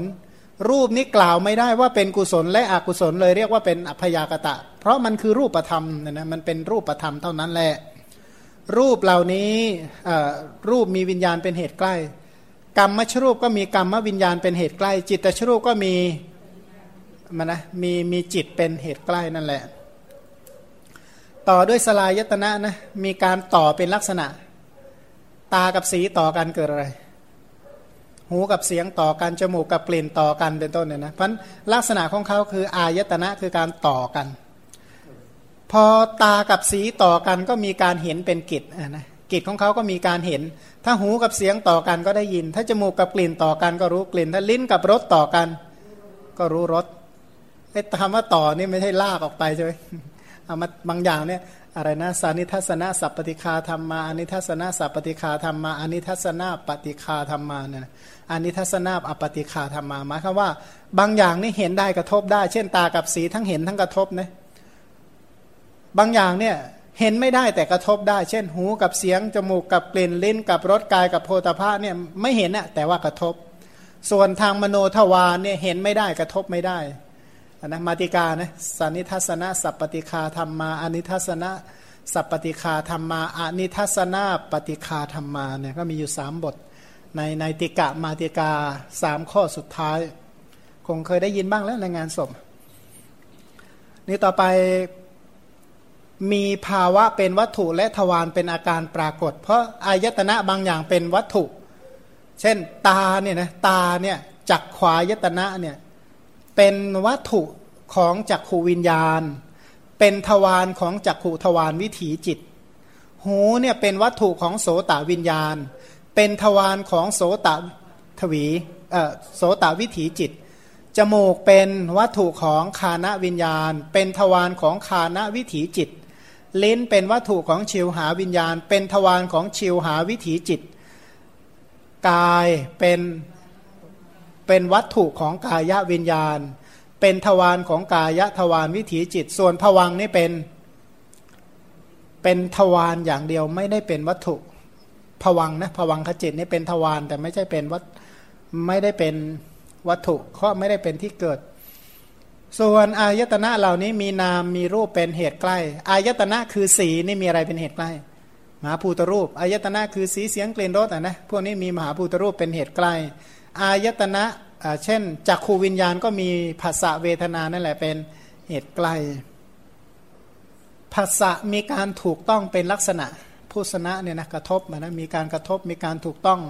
รูปนี้กล่าวไม่ได้ว่าเป็นกุศลและอกุศลเลยเรียกว่าเป็นอัพยากตะ เพราะมันคือรูปธรรมนะนะมันเป็นรูปธรรมเท่านั้นแหละ รูปเหล่านี้รูปมีวิญญาณเป็นเหตุใกล้ กรรมชรูปก็มีกรรมวิญญาณเป็นเหตุใกล้ จิตตชรูปก็มีมันนะมีมีจิตเป็นเหตุใกล้นั่นแหละ ต่อด้วยสลายยตนะนะมีการต่อเป็นลักษณะ ตากับสีต่อกันเกิดอะไร หูกับเสียงต่อกันจมูกกับกลิ่นต่อกันเป็นต้นเนี่ยนะเพราะลักษณะของเขาคืออายตนะคือการต่อกัน พอตากับสีต่อกันก็มีการเห็นเป็นกิจนะกิจของเขาก็มีการเห็น ถ้าหูกับเสียงต่อกันก็ได้ยิน ถ้าจมูกกับกลิ่นต่อกันก็รู้กลิ่น ถ้าลิ้นกับรสต่อกัน ก็รู้รสไอ้คำว่าต่อนี่ไม่ใช่ลากออกไปใช่ไหมเอามาบางอย่างเนี่ยอะไรนะสานิทัศนะสัพปฏิคาธรรมาอนิทัศนะสัพปฏิคาธรรมาอนิทัศนะปฏิคาธรรมาเนี่ย อนิทัศนะอปฏิคาธรรมาหมายความว่า บางอย่างนี่เห็นได้กระทบได้ เช่นตากับสีทั้งเห็นทั้งกระทบนะบางอย่างเนี่ยเห็นไม่ได้แต่กระทบได้ เช่น หูกับเสียงจมูกกับกลิ่นลิ้น กับรสกายกับโพธาภะเนี่ยไม่เห็นอะแต่ว่ากระทบ ส่วนทางมโนทวารเนี่ยเห็นไม่ได้กระทบไม่ได้นะมาติกานะสันนิทัศนะสัพปฏิคาธรรมาอนิทัศนะสัพปฏิคาธรรมาอนิทัศนาปฏิคาธรรมาเนี่ยก็มีอยู่สามบท ในในติกะมาติกาสามข้อสุดท้าย คงเคยได้ยินบ้างแล้วในงานศพ นี่ต่อไปมีภาวะเป็นวัตถุและทวารเป็นอาการปรากฏ เพราะอายตนะบางอย่างเป็นวัตถุ เช่นตาเนี่ยนะตาเนี่ยจักขวายตนะเนี่ยเป็นวัตถุของจักขูวิญญาณ เป็นทวารของจักขูทวารวิถีจิต หูเนี่ยเป็นวัตถุของโสตวิญญาณ เป็นทวารของโสตทวีโสตวิถีจิต จมูกเป็นวัตถุของคานวิญญาณ เป็นทวารของคานวิถีจิต ลิ้นเป็นวัตถุของชิวหาวิญญาณ เป็นทวารของชิวหาวิถีจิต กายเป็นเป็นวัตถุของกายวิญญาณ เป็นทวารของกายทวารวิถีจิต ส่วนผวังนี่เป็นเป็นทวารอย่างเดียวไม่ได้เป็นวัตถุ ผวังนะผวังขจิตนี่เป็นทวารแต่ไม่ใช่เป็นวัตไม่ได้เป็นวัตถุเพราะไม่ได้เป็นที่เกิด ส่วนอายตนะเหล่านี้มีนามมีรูปเป็นเหตุใกล้ อายตนะคือสีนี่มีอะไรเป็นเหตุใกล้ มหาภูตรูป อายตนะคือสีเสียงกลิ่นรสอะนะพวกนี้มีมหาภูตรูปเป็นเหตุใกล้ อายตนะเช่นจักขูวิญญาณก็มีภาษาเวทนานั่นแหละเป็นเหตุใกล้ภาษามีการถูกต้องเป็นลักษณะ ผู้สนะเนี่ยนะกระทบมานะมีการกระทบมีการถูกต้อง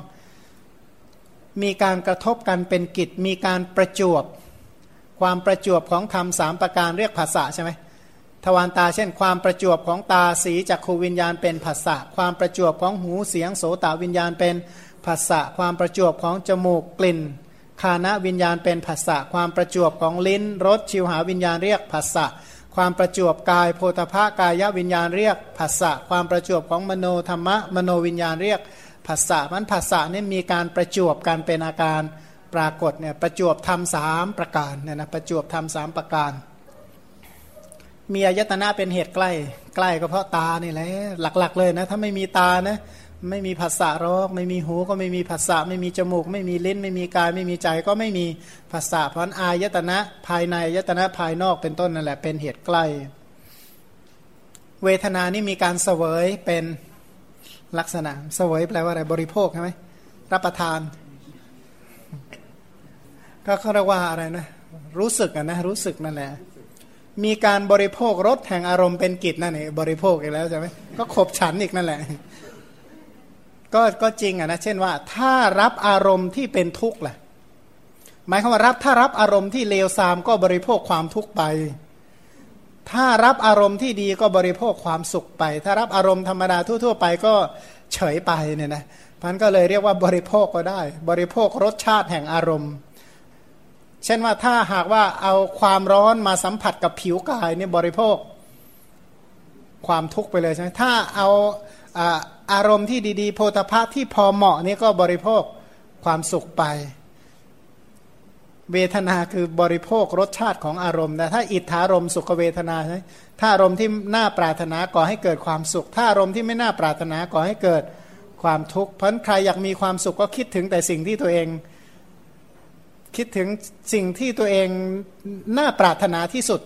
มีการกระทบกันเป็นกิจ มีการประจวบ ความประจวบของธรรมสามประการเรียกภาษาใช่ไหมทวารตาเช่น ความประจวบของตาสีจักขูวิญญาณเป็นภาษาความประจวบของหูเสียงโสตวิญญาณเป็นภาษะความประจวบของจมูกกลิ่นคานะวิญญาณเป็นภาษะความประจวบของลิ้นรสชิวหาวิญญาณเรียกภาษะ ความประจวบกายโพธภะกายวิญญาณเรียกภาษะความประจวบของมโนธรรมะมโนวิญญาณเรียกภาษะมันภาษะนี่มีการประจวบกันเป็นอาการปรากฏเนี่ยประจวบทำสามประการเนี่ยนะประจวบทำสามประการ มีอายตนะเป็นเหตุใกล้ใกล้ก็เพราะตานี่แหละหลัก ๆ เลยนะถ้าไม่มีตานะ ไม่มีภาษาหรอก ไม่มีหูก็ไม่มีภาษาไม่มีจมูก ไม่มีลิ้น ไม่มีกาย ไม่มีใจก็ไม่มีภาษาเพราะอายตนะภายในยตนะภายนอกเป็นต้นนั่นแหละเป็นเหตุใกล้ เวทนานี่มีการเสวยเป็นลักษณะ เสวยแปลว่าอะไรบริโภคใช่ไหมรับประทาน ก็เขาเรียกว่าอะไรนะ รู้สึกนะรู้สึกนั่นแหละมีการบริโภครสแห่งอารมณ์เป็นกิจนั่นเองบริโภคอีกแล้วใช่ไหมก็ขบฉันอีกนั่นแหละ ก็ก็จริงอะนะเช่นว่าถ้ารับอารมณ์ที่เป็นทุกข์ล่ะหมายความว่ารับถ้ารับอารมณ์ที่เลวทรามก็บริโภคความทุกข์ไป ถ้ารับอารมณ์ที่ดีก็บริโภคความสุขไป ถ้ารับอารมณ์ธรรมดาทั่ว ๆ ไปก็เฉยไปเนี่ยนะพันก็เลยเรียกว่าบริโภคก็ได้ บริโภครสชาติแห่งอารมณ์ เช่นว่าถ้าหากว่าเอาความร้อนมาสัมผัสกับผิวกายเนี่ยบริโภคความทุกข์ไปเลยใช่ไหมถ้าเอา อารมณ์ที่ดีๆ โพธภาที่พอเหมาะนี่ก็บริโภคความสุขไป เวทนาคือบริโภครสชาติของอารมณ์แต่ถ้าอิทธารมสุขเวทนาใช่ถ้าอารมณ์ที่น่าปรารถนาก่อให้เกิดความสุข ถ้าอารมณ์ที่ไม่น่าปรารถนาก่อให้เกิดความทุกข์เพราะใครอยากมีความสุขก็คิดถึงแต่สิ่งที่ตัวเอง คิดถึงสิ่งที่ตัวเองน่าปรารถนาที่สุด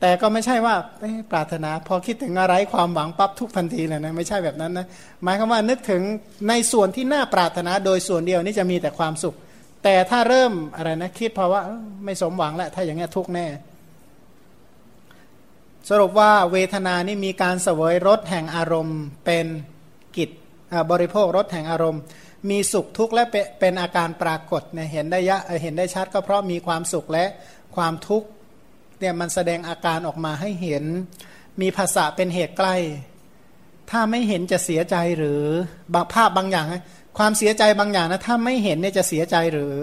แต่ก็ไม่ใช่ว่าปรารถนา พอคิดถึงอะไรความหวังปั๊บทุกทันทีเลยนะไม่ใช่แบบนั้นนะหมายความว่านึกถึงในส่วนที่น่าปรารถนาโดยส่วนเดียวนี่จะมีแต่ความสุข แต่ถ้าเริ่มอะไรนะคิดเพราะว่าไม่สมหวังแล้วถ้าอย่างเงี้ยทุกแน่ สรุปว่าเวทนานี่มีการเสวยรสแห่งอารมณ์เป็นกิจบริโภครสแห่งอารมณ์ มีสุขทุกข์และเป็นอาการปรากฏเนี่ยเห็นได้ยะเห็นได้ชัดก็เพราะมีความสุขและความทุกข์ เนี่ยมันแสดงอาการออกมาให้เห็น มีภาษาเป็นเหตุใกล้ ถ้าไม่เห็นจะเสียใจหรือบางภาพบางอย่าง ความเสียใจบางอย่างนะถ้าไม่เห็นเนี่ยจะเสียใจหรือ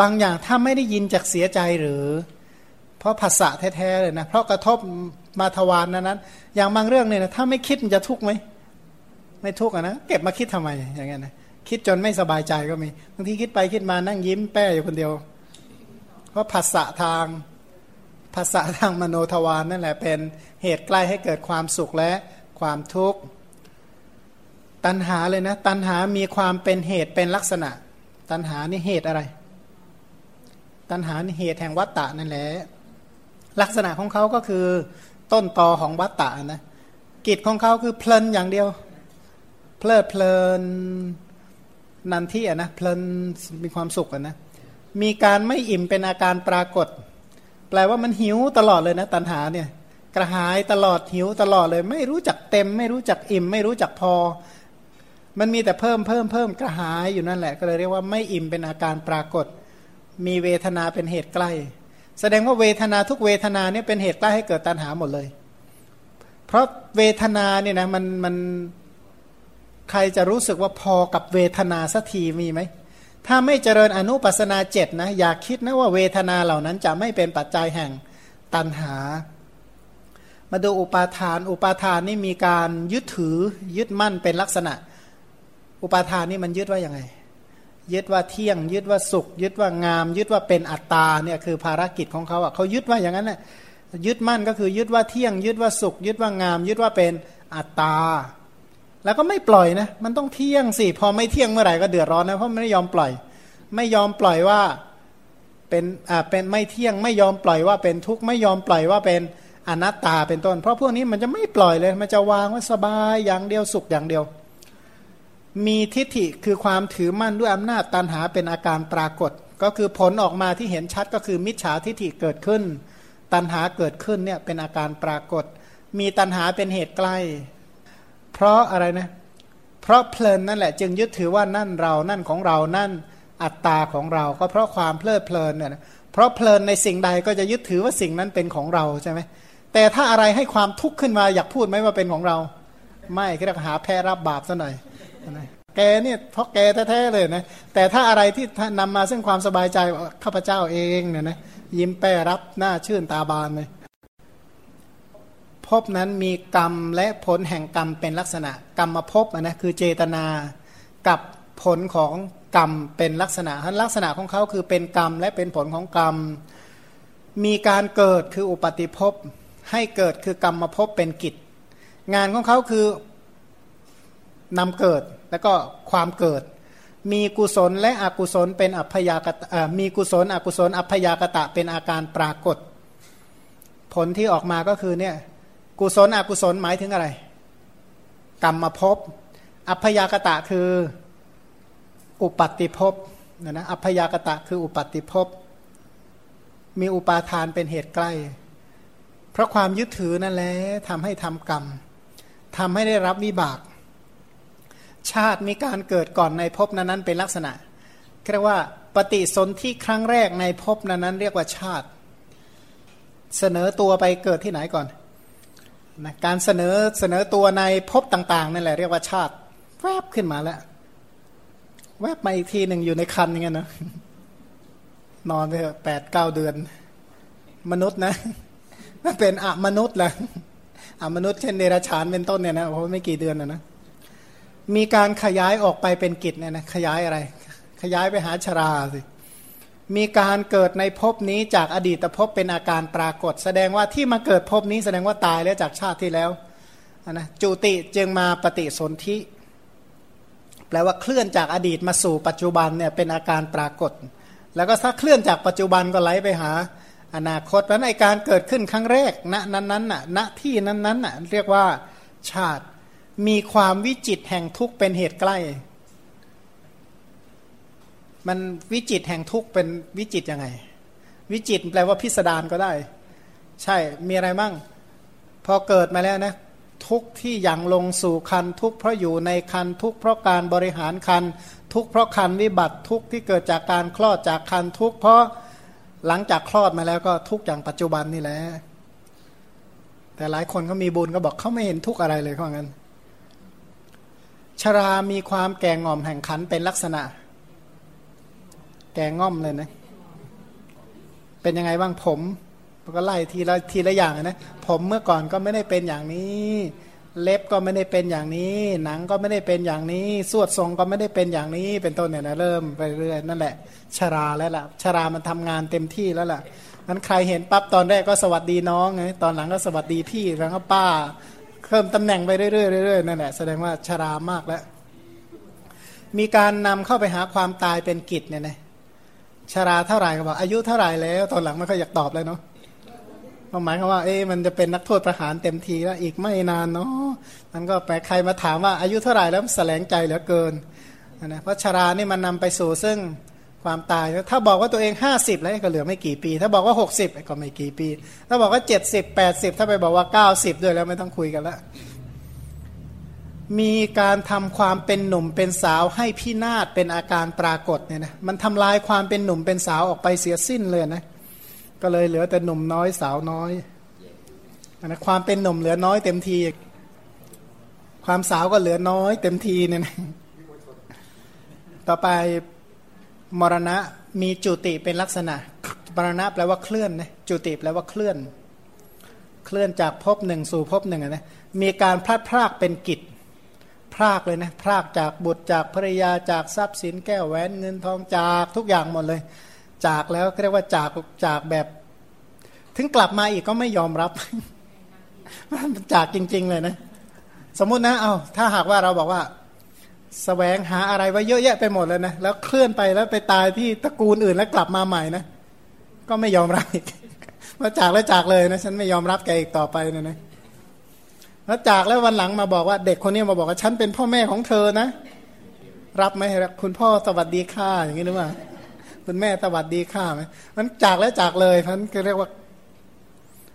บางอย่างถ้าไม่ได้ยินจะเสียใจหรือ เพราะภาษาแท้ๆเลยนะ เพราะกระทบมาทวารนนั้น อย่างบางเรื่องเนี่ยนะถ้าไม่คิดมันจะทุกข์ไหมไม่ทุกข์นะเก็บมาคิดทำไมอย่างเงี้ยนะคิดจนไม่สบายใจก็มีบางทีคิดไปคิดมานั่งยิ้มแป้อยู่คนเดียว เพราะภาษาทาง ภาษาทางมโนทวารนั่นแหละเป็นเหตุใกล้ให้เกิดความสุขและความทุกข์ตัณหาเลยนะตัณหามีความเป็นเหตุเป็นลักษณะ ตัณหานี่เหตุอะไร ตัณหานี่เหตุแห่งวัตตะนั่นแหละลักษณะของเขาก็คือต้นตอของวัตตะนะกิจของเขาคือเพลินอย่างเดียว เพลิดเพลินนันที่อะนะเพลินมีความสุขอะนะมีการไม่อิ่มเป็นอาการปรากฏ แปลว่ามันหิวตลอดเลยนะ ตัณหาเนี่ยกระหายตลอดหิวตลอดเลย ไม่รู้จักเต็ม ไม่รู้จักอิ่ม ไม่รู้จักพอ มันมีแต่เพิ่มเพิ่มเพิ่มกระหายอยู่นั่นแหละ ก็เลยเรียกว่าไม่อิ่มเป็นอาการปรากฏ มีเวทนาเป็นเหตุใกล้ แสดงว่าเวทนาทุกเวทนาเนี่ยเป็นเหตุใกล้ให้เกิดตัณหาหมดเลย เพราะเวทนาเนี่ยนะมันมันใครจะรู้สึกว่าพอกับเวทนาสักทีมีไหม ถ้าไม่เจริญอนุปัสนาเจ็ดนะอยากคิดนะว่าเวทนาเหล่านั้นจะไม่เป็นปัจจัยแห่งตัณหา มาดูอุปาทาน อุปาทานนี่มีการยึดถือยึดมั่นเป็นลักษณะ อุปาทานนี่มันยึดว่าอย่างไง ยึดว่าเที่ยง ยึดว่าสุข ยึดว่างาม ยึดว่าเป็นอัตตาเนี่ยคือภารกิจของเขาอะเขายึดว่าอย่างนั้นแหละยึดมั่นก็คือยึดว่าเที่ยง ยึดว่าสุข ยึดว่างาม ยึดว่าเป็นอัตตา แล้วก็ไม่ปล่อยนะมันต้องเที่ยงสิพอไม่เที่ยงเมื่อไหร่ก็เดือดร้อนนะเพราะไม่ยอมปล่อย ไม่ยอมปล่อยว่าเป็นอ่าเป็นไม่เที่ยงไม่ยอมปล่อยว่าเป็นทุกข์ไม่ยอมปล่อยว่าเป็นอนัตตาเป็นต้น เพราะพวกนี้มันจะไม่ปล่อยเลย มันจะวางว่าสบายอย่างเดียวสุขอย่างเดียว มีทิฏฐิคือความถือมั่นด้วยอำนาจตันหาเป็นอาการปรากฏ ก็คือผลออกมาที่เห็นชัดก็คือมิจฉาทิฏฐิเกิดขึ้น ตันหาเกิดขึ้นเนี่ยเป็นอาการปรากฏ มีตันหาเป็นเหตุใกล้ เพราะอะไรนะ เพราะเพลินนั่นแหละ จึงยึดถือว่านั่นเรานั่นของเรานั่นอัตตาของเรา ก็เพราะความเพลิดเพลินเนี่ยเพราะเพลินในสิ่งใดก็จะยึดถือว่าสิ่งนั้นเป็นของเราใช่ไหมแต่ถ้าอะไรให้ความทุกข์ขึ้นมาอยากพูดไหมว่าเป็นของเรา ไม่ก็ต้องหาแพ้รับบาปซะหน่อยแกเนี่ยเพราะแกแท้ๆเลยนะแต่ถ้าอะไรที่นำมาซึ่งความสบายใจข้าพเจ้าเองเนี่ยนะยิ้มแป้รับหน้าชื่นตาบานเลย พบนั้นมีกรรมและผลแห่งกรรมเป็นลักษณะ กรรมมาพนะคือเจตนากับผลของกรรมเป็นลักษณะลักษณะของเขาคือเป็นกรรมและเป็นผลของกรรม มีการเกิดคืออุปติภพให้เกิดคือกรรมมาพเป็นกิจ งานของเขาคือนำเกิดแล้วก็ความเกิด มีกุศลและอกุศลเป็นอัพยากตะมีกุศลอกุศลอัพยากตะเป็นอาการปรากฏ ผลที่ออกมาก็คือเนี่ย กุศลอกุศลหมายถึงอะไร กรรมมาพบอัพยากตะคืออุปัติภพนะนะอัพยากตะคืออุปัติภพ มีอุปาทานเป็นเหตุใกล้ เพราะความยึดถือนั่นแหละทำให้ทำกรรมทำให้ได้รับวิบาก ชาติมีการเกิดก่อนในภพนั้นเป็นลักษณะเรียกว่าปฏิสนธิครั้งแรกในภพนั้นเรียกว่าชาติ เสนอตัวไปเกิดที่ไหนก่อน นะการเสนอเสนอตัวในภพต่างๆนั่นแหละเรียกว่าชาติ แวบขึ้นมาแล้ว แวบมาอีกทีหนึ่งอยู่ในคันอย่างเงี้ยนะนอนไปแปดเก้าเดือน มนุษย์นะถ้าเป็นอมนุษย์แหละอมนุษย์เช่นเดรัจฉานเป็นต้นเนี่ยนะเพราะไม่กี่เดือนนะนะมีการขยายออกไปเป็นกิจเนี่ยนะขยายอะไร ขยายไปหาชราสิ มีการเกิดในภพนี้จากอดีตภพเป็นอาการปรากฏ แสดงว่าที่มาเกิดภพนี้แสดงว่าตายแล้วจากชาติที่แล้วนะจุติจึงมาปฏิสนธิแปลว่าเคลื่อนจากอดีตมาสู่ปัจจุบันเนี่ยเป็นอาการปรากฏ แล้วก็ถ้าเคลื่อนจากปัจจุบันก็ไหลไปหา อนาคตเพราะในการเกิดขึ้นครั้งแรกณนั้นนั้นน่ะณที่นั้นนั้นน่ะเรียกว่าชาติมีความวิจิตแห่งทุกข์เป็นเหตุใกล้ มันวิจิตแห่งทุกข์เป็นวิจิตยังไง วิจิตแปลว่าพิสดารก็ได้ ใช่มีอะไรบ้างพอเกิดมาแล้วนะ ทุกที่ยังลงสู่คันทุกเพราะอยู่ในคันทุกเพราะการบริหารคันทุกเพราะคันวิบัติทุกที่เกิดจากการคลอดจากคันทุกเพราะหลังจากคลอดมาแล้วก็ทุกอย่างปัจจุบันนี่แหละแต่หลายคนเขามีบุญก็บอกเขาไม่เห็นทุกอะไรเลยเขางั้น ชรามีความแก่งอมแห่งขันเป็นลักษณะ แกง่อมเลยนะ เป็นยังไงบ้างผมก็ไล่ทีละทีละอย่างนะผมเมื่อก่อนก็ไม่ได้เป็นอย่างนี้ เล็บก็ไม่ได้เป็นอย่างนี้ หนังก็ไม่ได้เป็นอย่างนี้ สวดทรงก็ไม่ได้เป็นอย่างนี้ เป็นต้นเนี่ยนะเริ่มไปเรื่อยนั่นแหละ ชราแล้วล่ะ ชรามันทำงานเต็มที่แล้วล่ะนั้นใครเห็นปั๊บตอนแรกก็สวัสดีน้องไงตอนหลังก็สวัสดีพี่แล้วก็ป้าเพิ่มตำแหน่งไปเรื่อยๆเรื่อยๆนั่นแหละแสดงว่าชรามากแล้วมีการนำเข้าไปหาความตายเป็นกิจเนี่ยนะ ชราเท่าไหร่ก็บอกอายุเท่าไหร่แล้วตอนหลังไม่ค่อยอยากตอบเลยเนาะหมายความว่าเอ๊ะมันจะเป็นนักโทษประหารเต็มทีแล้วอีกไม่นานเนาะมันก็ไปลใครมาถามว่าอายุเท่าไหร่แล้วแสลงใจเหลือเกินนะเพราะชรานี่มันนำไปสู่ซึ่งความตายถ้าบอกว่าตัวเองห้าสิบแล้วก็เหลือไม่กี่ปี ถ้าบอกว่าหกสิบก็ไม่กี่ปี ถ้าบอกว่าเจ็ดสิบแปดสิบถ้าไปบอกว่าเก้าสิบด้วยแล้วไม่ต้องคุยกันแล้ว มีการทำความเป็นหนุ่มเป็นสาวให้พินาศเป็นอาการปรากฏเนี่ยนะมันทำลายความเป็นหนุ่มเป็นสาวออกไปเสียสิ้นเลยนะก็เลยเหลือแต่หนุ่มน้อยสาวน้อยนะความเป็นหนุ่มเหลือน้อยเต็มที ความสาวก็เหลือน้อยเต็มทีเนี่ยนะต่อไปมรณะมีจุติเป็นลักษณะมรณะแปลว่าเคลื่อนนะจุติแปลว่าเคลื่อน เคลื่อนจากภพหนึ่งสู่ภพหนึ่งนะมีการพลัดพรากเป็นกิจ พรากเลยนะพรากจากบุตรจากภรรยาจากทรัพย์สินแก้วแหวนเงินทองจากทุกอย่างหมดเลย จากแล้วเรียกว่าจากจากแบบ ถึงกลับมาอีกก็ไม่ยอมรับจากจริง ๆ เลยนะ สมมุตินะเอาถ้าหากว่าเราบอกว่าสแสวงหาอะไรไว้เยอะแยะไปหมดเลยนะ แล้วเคลื่อนไปแล้วไปตายที่ตระกูลอื่นแล้วกลับมาใหม่นะ ก็ไม่ยอมรับอีกมาจากแล้วจากเลยนะ ฉันไม่ยอมรับแกอีกต่อไปนะนะ แล้วจากแล้ววันหลังมาบอกว่าเด็กคนนี้มาบอกว่าฉันเป็นพ่อแม่ของเธอนะ รับไหมคุณพ่อสวัสดีค่าอย่างนี้หรือเปล่าคุณแม่สวัสดีค่าไหมมันจากแล้วจากเลยท่านก็เรียกว่า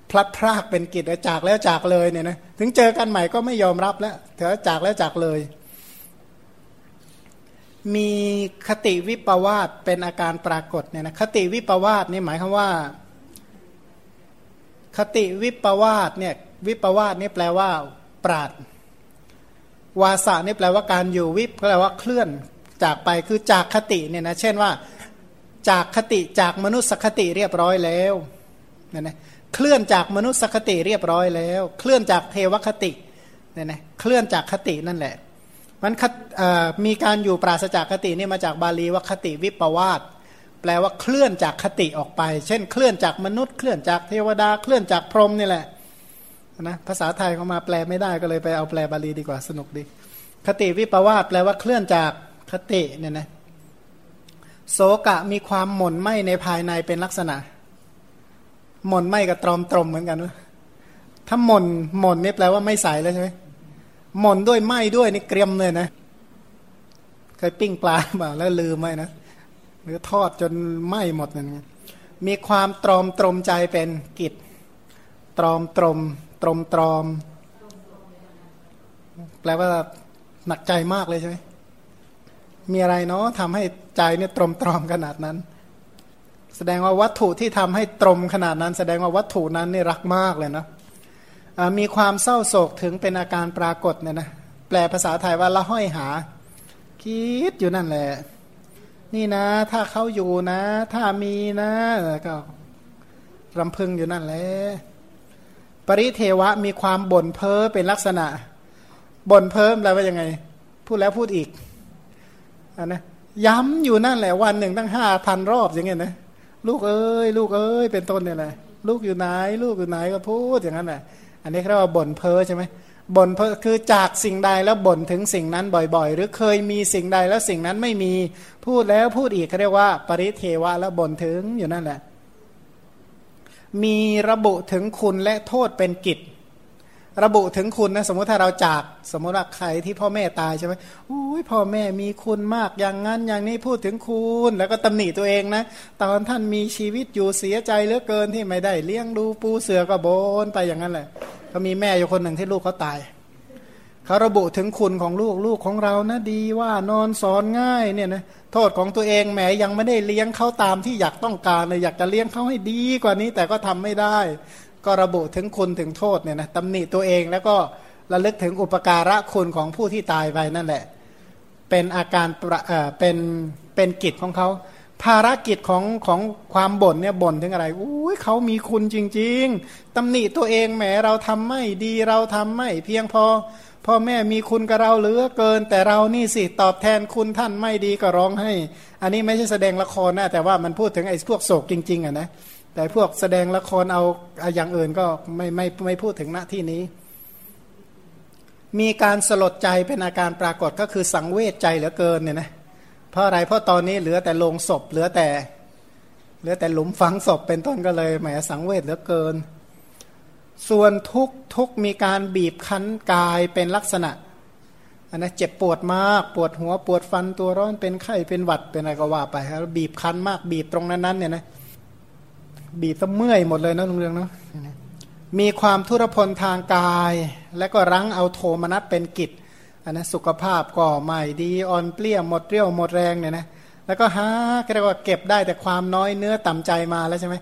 พลัดพรากเป็นกิจจากแล้วจากเลยเนี่ยนะถึงเจอกันใหม่ก็ไม่ยอมรับแล้วเถอะจากแล้วจากเลย มีคติวิปวาสเป็นอาการปรากฏเนี่ยนะคติวิปวาสนี่หมายความว่า คติวิปวาสเนี่ย วิปวาสนี่แปลว่า ปราดวาสะนี่แปลว่าการอยู่วิปแปลว่าเคลื่อนจากไปคือจากคติเนี่ยนะเช่นว่าจากคติจากมนุษยคติเรียบร้อยแล้วเนี่ยนะเคลื่อนจากมนุษยคติเรียบร้อยแล้ว เคลื่อนจากเทวคติเนี่ยนะเคลื่อนจากคตินั่นแหละมันมีการอยู่ปราศจากคตินี่มาจากบาลีว่าคติวิปวาสแปลว่าเคลื่อนจากคติออกไป เช่น เคลื่อนจากมนุษย์ เคลื่อนจากเทวดา เคลื่อนจากพรหมนี่แหละ นะภาษาไทยเขามาแปลไม่ได้ก็เลยไปเอาแปลบาลีดีกว่าสนุกดี คติวิปวาสแปลว่าเคลื่อนจากคติเนี่ยนะโสกะมีความหม่นไหมในภายในเป็นลักษณะ หม่นไหมกับตรอมตรมเหมือนกันวะถ้าหม่นหม่นนี่แปลว่าไม่ใสแล้วใช่ไหมหม่นด้วยไหมด้วยนี่เกรียมเลยนะ เคยปิ้งปลาบ่าแล้วลืมไหมนะหรือทอดจนไหมหมดนั่นมีความตรอมตรมใจเป็นกิจตรอมตรม ตรมตรอม แปลว่าหนักใจมากเลยใช่ไหมมีอะไรเนาะทำให้ใจเนี่ยตรมตรอมขนาดนั้น แสดงว่าวัตถุที่ทำให้ตรมขนาดนั้น แสดงว่าวัตถุนั้นนี่รักมากเลยนะมีความเศร้าโศกถึงเป็นอาการปรากฏเนี่ยนะแปลภาษาไทยว่าละห้อยหา คิดอยู่นั่นแหละ นี่นะ ถ้าเขาอยู่นะ ถ้ามีนะก็รำพึงอยู่นั่นแหละ ปริเทวะมีความบ่นเพ้อเป็นลักษณะ บ่นเพิ่มแล้วว่ายังไง พูดแล้วพูดอีกอันนะย้ำอยู่นั่นแหละวันหนึ่งตั้งห้าพันรอบอย่างเงี้ยนะลูกเอ้ยลูกเอ้ยเป็นต้นเนี่ยแหละลูกอยู่ไหน ลูกอยู่ไหนก็พูดอย่างนั้นแหละอันนี้เรียกว่าบ่นเพ้อใช่ไหมบ่นเพ้อคือจากสิ่งใดแล้วบ่นถึงสิ่งนั้นบ่อยๆ หรือเคยมีสิ่งใดแล้วสิ่งนั้นไม่มีพูดแล้วพูดอีกเขาเรียกว่า ปริเทวะแล้วบ่นถึงอยู่นั่นแหละ มีระบุถึงคุณและโทษเป็นกิจ ระบุถึงคุณนะสมมติถ้าเราจากสมมติว่าใครที่พ่อแม่ตายใช่ไหมอุ้ยพ่อแม่มีคุณมากอย่างนั้นอย่างนี้พูดถึงคุณ แล้วก็ตำหนิตัวเองนะตอนท่านมีชีวิตอยู่เสียใจเหลือเกินที่ไม่ได้เลี้ยงดูปูเสือก็โบนไปอย่างนั้นแหละก็มีแม่อยู่คนหนึ่งที่ลูกเขาตายเขาระบุถึงคุณของลูกลูกของเรานะดีว่านอนสอนง่ายเนี่ยนะ โทษของตัวเองแหมยังไม่ได้เลี้ยงเขาตามที่อยากต้องการเลยอยากจะเลี้ยงเขาให้ดีกว่านี้แต่ก็ทำไม่ได้ ก็ระบุถึงคุณถึงโทษเนี่ยนะตำหนิตัวเองแล้วก็ระลึกถึงอุปการะคุณของผู้ที่ตายไปนั่นแหละ เป็นอาการเอ่อเป็นเป็นกิจของเขาภารกิจของของความบ่นเนี่ยบ่นถึงอะไรอุ้ยเขามีคุณจริง ๆตำหนิตัวเองแหมเราทำไม่ดีเราทำไม่เพียงพอ พ่อแม่มีคุณกับเราเหลือเกิน แต่เรานี่สิตอบแทนคุณท่านไม่ดีก็ร้องให้ อันนี้ไม่ใช่แสดงละครนะแต่ว่ามันพูดถึงไอ้พวกโศกจริง ๆอะนะแต่พวกแสดงละครเอาอย่างอื่นก็ไม่ไม่ไม่พูดถึงณที่นี้ มีการสลดใจเป็นอาการปรากฏก็คือสังเวชใจเหลือเกินเนี่ยนะเพราะอะไรเพราะตอนนี้เหลือแต่โลงศพเหลือแต่ เหลือแต่หลุมฝังศพเป็นต้นก็เลยแหมสังเวชเหลือเกิน ส่วนทุกทุกมีการบีบคั้นกายเป็นลักษณะอันนะเจ็บปวดมากปวดหัวปวดฟันตัวร้อนเป็นไข้เป็นหวัดเป็นอะไรก็ว่าไปครับบีบคั้นมากบีบตรงนั้นๆเนี่ยนะบีบซะเมื่อยหมดเลยนะลุงเรืองเนาะมีความทุรพลทางกาย และก็รั้งเอาโทมนัสเป็นกิจอันนะสุขภาพก็ไม่ดีอ่อนเปลี้ยหมดเรี่ยวหมดแรงเนี่ยนะแล้วก็หาเรียกว่าเก็บได้แต่ความน้อยเนื้อต่ำใจมาแล้วใช่ไหม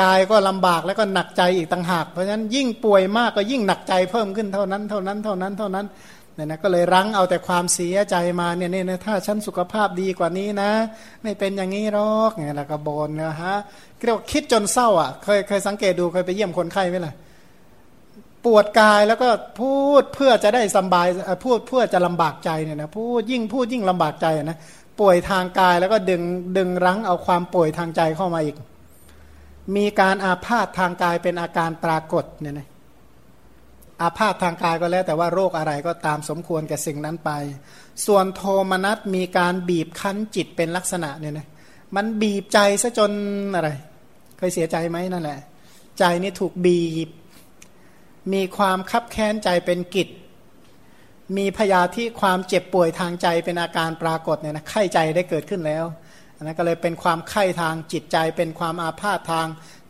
กายก็ลำบากแล้วก็หนักใจอีกต่างหาก เพราะฉะนั้นยิ่งป่วยมากก็ยิ่งหนักใจเพิ่มขึ้นเท่านั้นเท่านั้นเท่านั้นเท่านั้นเนี่ยนะก็เลยรั้งเอาแต่ความเสียใจมาเนี่ยเนี่ยถ้าฉันสุขภาพดีกว่านี้นะ ไม่เป็นอย่างนี้หรอกเนี่ยแล้วก็บนนะฮะเรียกว่าคิดจนเศร้าอะเคยเคยสังเกตดูเคยไปเยี่ยมคนไข้ไหมล่ะปวดกายแล้วก็พูดเพื่อจะได้สบายพูดเพื่อจะลำบากใจเนี่ยนะพูดยิ่งพูดยิ่งลำบากใจนะป่วยทางกายแล้วก็ดึงดึงรั้งเอาความป่วยทางใจเข้ามาอีก มีการอาพาธทางกายเป็นอาการปรากฏเนี่ยนะอาพาธทางกายก็แล้ว แต่ว่าโรคอะไรก็ตามสมควรแก่สิ่งนั้นไป ส่วนโทมนัสมีการบีบคั้นจิตเป็นลักษณะเนี่ยนะมันบีบใจซะจนอะไร เคยเสียใจไหมนั่นแหละ ใจนี่ถูกบีบ มีความคับแค้นใจเป็นกิจ มีพยาธิความเจ็บป่วยทางใจเป็นอาการปรากฏเนี่ยนะไข้ใจได้เกิดขึ้นแล้ว นะก็เลยเป็นความไข้ทางจิตใจ เป็นความอาพาธทาง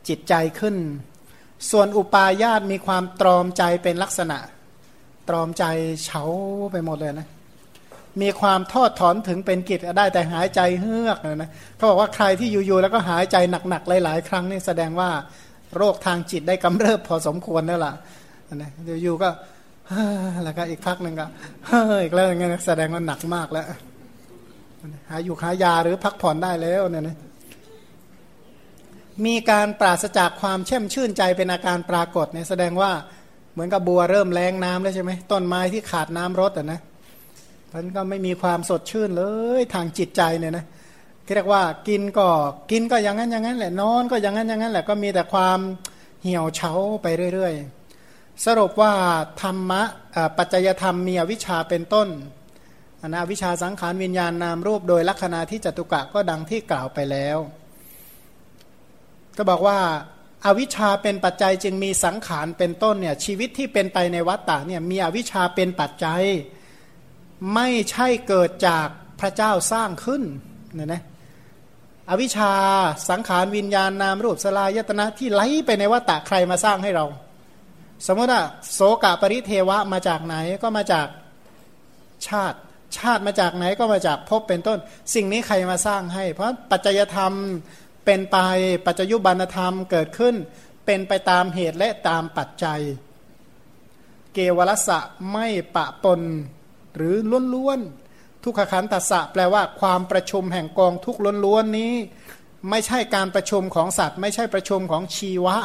จิตใจขึ้น ส่วนอุปาญาตมีความตรอมใจเป็นลักษณะ ตรอมใจเฉาไปหมดเลยนะ มีความทอดถอนถึงเป็นกิจได้แต่หายใจเฮือกเลยนะเขาบอกว่าใครที่อยู่ๆแล้วก็หายใจหนักๆหลาย ๆ ครั้งนี่แสดงว่าโรคทางจิตได้กำเริบพอสมควรแล้วล่ะนะอยู่ๆก็แล้วก็อีกพักหนึ่งก็เฮ้ยอีกแล้วอย่างเงี้ยแสดงว่าหนักมากแล้ว หาอยู่หายาหรือพักผ่อนได้แล้วเนี่ยนะมีการปราศจากความเช่มชื่นใจเป็นอาการปรากฏเนี่ยแสดงว่าเหมือนกับบัวเริ่มแรงน้ำแล้วใช่ไหมต้นไม้ที่ขาดน้ำรดอะนะมันก็ไม่มีความสดชื่นเลยทางจิตใจเนี่ยนะเรียกว่ากินก็กินก็อย่างนั้นอย่างนั้นแหละนอนก็อย่างนั้นอย่างนั้นแหละก็มีแต่ความเหี่ยวเฉาไปเรื่อย ๆ สรุปว่าธรรมะปัจจยธรรมมีอวิชชาเป็นต้น นาวิชาสังขารวิญญาณนามรูปโดยลักษณะที่จตุกะก็ดังที่กล่าวไปแล้ว ก็บอกว่าอาวิชชาเป็นปัจจัยจึงมีสังขารเป็นต้นเนี่ยชีวิตที่เป็นไปในวัฏฏะเนี่ยมีอวิชชาเป็นปัจจัย ไม่ใช่เกิดจากพระเจ้าสร้างขึ้นเนี่ยนะอวิชชาสังขารวิญญาณนามรูปสลายตนะที่ไหลไปในวัฏฏะใครมาสร้างให้เรา สมมติว่าโสกะปริเทวะมาจากไหนก็มาจากชาติ ชาติมาจากไหนก็มาจากพบเป็นต้น สิ่งนี้ใครมาสร้างให้ เพราะปัจจัยธรรมเป็นไปปัจจยุบันธรรมเกิดขึ้น เป็นไปตามเหตุและตามปัจจัย เกวรสะไม่ปะปนหรือล้วนๆทุกขขันตัสสะแปลว่าความประชุมแห่งกองทุกล้วนๆนี้ ไม่ใช่การประชุมของสัตว์ ไม่ใช่ประชุมของชีวะ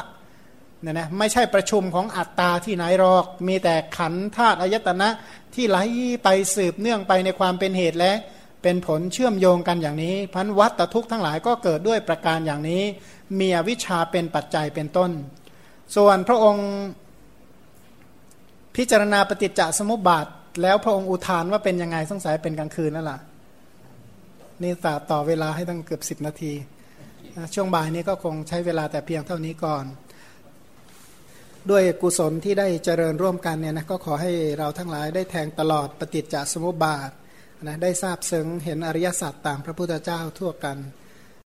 เนี่ยนะไม่ใช่ประชุมของอัตตาที่ไหนหรอก มีแต่ขันธาตุอายตนะที่ไหลไปสืบเนื่องไปในความเป็นเหตุและเป็นผลเชื่อมโยงกันอย่างนี้พันวัตตทุกข์ทั้งหลายก็เกิดด้วยประการอย่างนี้ มีวิชาเป็นปัจจัยเป็นต้น ส่วนพระองค์พิจารณาปฏิจจสมุปบาท แล้วพระองค์อุทานว่าเป็นยังไงสงสัยเป็นกลางคืนนั่นแหละนี่ต่อต่อเวลาให้ตั้งเกือบสิบนาที ช่วงบ่ายนี้ก็คงใช้เวลาแต่เพียงเท่านี้ก่อน ด้วยกุศลที่ได้เจริญร่วมกันเนี่ยนะก็ขอให้เราทั้งหลายได้แทงตลอดปฏิจจสมุปบาทนะได้ทราบซึ้งเห็นอริยสัจตามพระพุทธเจ้าทั่วกัน